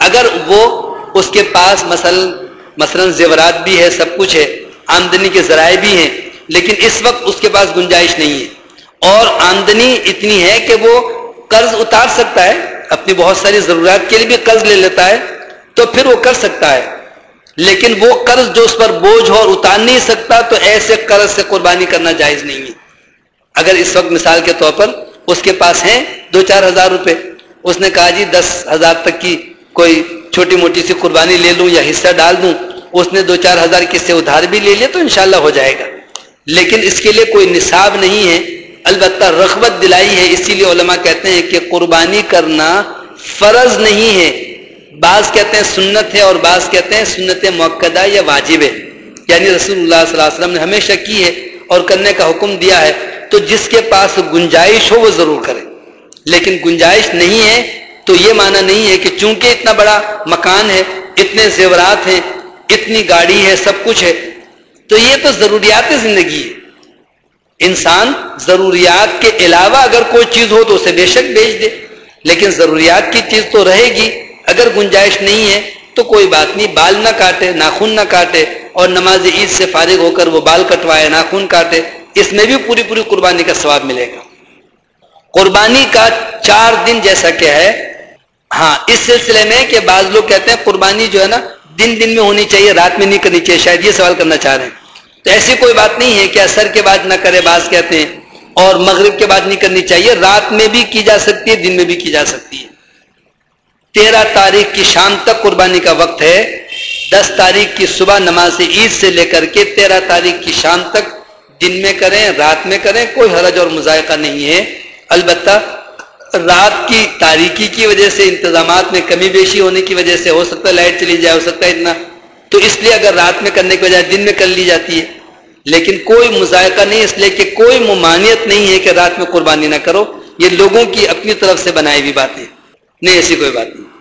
اگر وہ اس کے پاس مثلا مثلا زیورات بھی ہے، سب کچھ ہے، آمدنی کے ذرائع بھی ہیں، لیکن اس وقت اس کے پاس گنجائش نہیں ہے۔ اور آمدنی اتنی ہے کہ وہ قرض اتار سکتا ہے، اپنی بہت ساری ضروریات کے لیے بھی قرض لے لیتا ہے، تو پھر وہ کر سکتا ہے۔ لیکن وہ قرض جو اس پر بوجھ ہو اور اتار نہیں سکتا تو ایسے قرض سے قربانی کرنا جائز نہیں ہے۔ اگر اس وقت مثال کے طور پر اس کے پاس ہیں دو چار ہزار روپے، اس نے کہا جی دس ہزار تک کی کوئی چھوٹی موٹی سی قربانی لے لوں یا حصہ ڈال دوں، اس نے دو چار ہزار کس سے ادھار بھی لے لیا تو انشاءاللہ ہو جائے گا۔ لیکن اس کے لیے کوئی نصاب نہیں ہے، البتہ رغبت دلائی ہے۔ اسی لیے علماء کہتے ہیں کہ قربانی کرنا فرض نہیں ہے۔ بعض کہتے ہیں سنت ہے اور بعض کہتے ہیں سنت موقع یا واجب ہے۔ یعنی رسول اللہ صلی اللہ علیہ وسلم نے ہمیشہ کی ہے اور کرنے کا حکم دیا ہے۔ تو جس کے پاس گنجائش ہو وہ ضرور کرے۔ لیکن گنجائش نہیں ہے تو یہ معنی نہیں ہے کہ چونکہ اتنا بڑا مکان ہے، اتنے زیورات ہیں، اتنی گاڑی ہے، سب کچھ ہے، تو یہ تو ضروریات زندگی ہے۔ انسان ضروریات کے علاوہ اگر کوئی چیز ہو تو اسے بے شک بیچ دے۔ لیکن ضروریات کی چیز تو رہے گی۔ اگر گنجائش نہیں ہے تو کوئی بات نہیں، بال نہ کاٹے، ناخن نہ کاٹے اور نماز عید سے فارغ ہو کر وہ بال کٹوائے، ناخن کاٹے، اس میں بھی پوری پوری قربانی کا ثواب ملے گا۔ قربانی کا چار دن جیسا کہ ہے ہاں اس سلسلے میں کہ بعض لوگ کہتے ہیں قربانی جو ہے نا، دن دن میں ہونی چاہیے، رات میں نہیں کرنی چاہیے، شاید یہ سوال کرنا چاہ رہے ہیں۔ تو ایسی کوئی بات نہیں ہے کہ اثر کے بعد نہ کرے، بعض کہتے ہیں، اور مغرب کے بعد نہیں کرنی چاہیے، رات میں بھی کی جا سکتی ہے، دن میں بھی کی جا سکتی ہے۔ تیرہ تاریخ کی شام تک قربانی کا وقت ہے۔ دس تاریخ کی صبح نماز عید سے لے کر کے تیرہ تاریخ کی شام تک دن میں کریں، رات میں کریں، کوئی حرج اور مذائقہ نہیں ہے۔ البتہ رات کی تاریکی کی وجہ سے، انتظامات میں کمی بیشی ہونے کی وجہ سے، ہو سکتا ہے لائٹ چلی جائے، ہو سکتا ہے اتنا۔ تو اس لیے اگر رات میں کرنے کے بجائے دن میں کر لی جاتی ہے۔ لیکن کوئی مذائقہ نہیں، اس لیے کہ کوئی ممانعت نہیں ہے کہ رات میں قربانی نہ کرو۔ یہ لوگوں کی اپنی طرف سے بنائی ہوئی باتیں نہیں، ایسی کوئی بات نہیں۔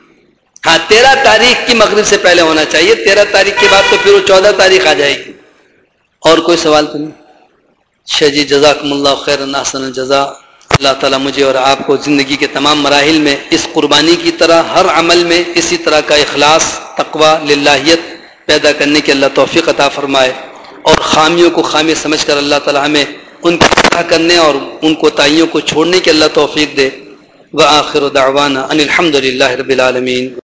ہاں تیرہ تاریخ کی مغرب سے پہلے ہونا چاہیے۔ تیرہ تاریخ کے بعد تو پھر وہ چودہ تاریخ آ جائے گی۔ اور کوئی سوال تو نہیں؟ شہ جی جزاکم اللہ خیر الحسن الجزا اللہ تعالیٰ مجھے اور آپ کو زندگی کے تمام مراحل میں اس قربانی کی طرح، ہر عمل میں اسی طرح کا اخلاص، تقوی، للہیت پیدا کرنے کی اللہ توفیق عطا فرمائے۔ اور خامیوں کو خامی سمجھ کر اللہ تعالیٰ ہمیں ان کی کرنے اور ان کو تعیوں کو چھوڑنے کی اللہ توفیق دے۔ وآخر دعوانا ان الحمد للہ رب العالمین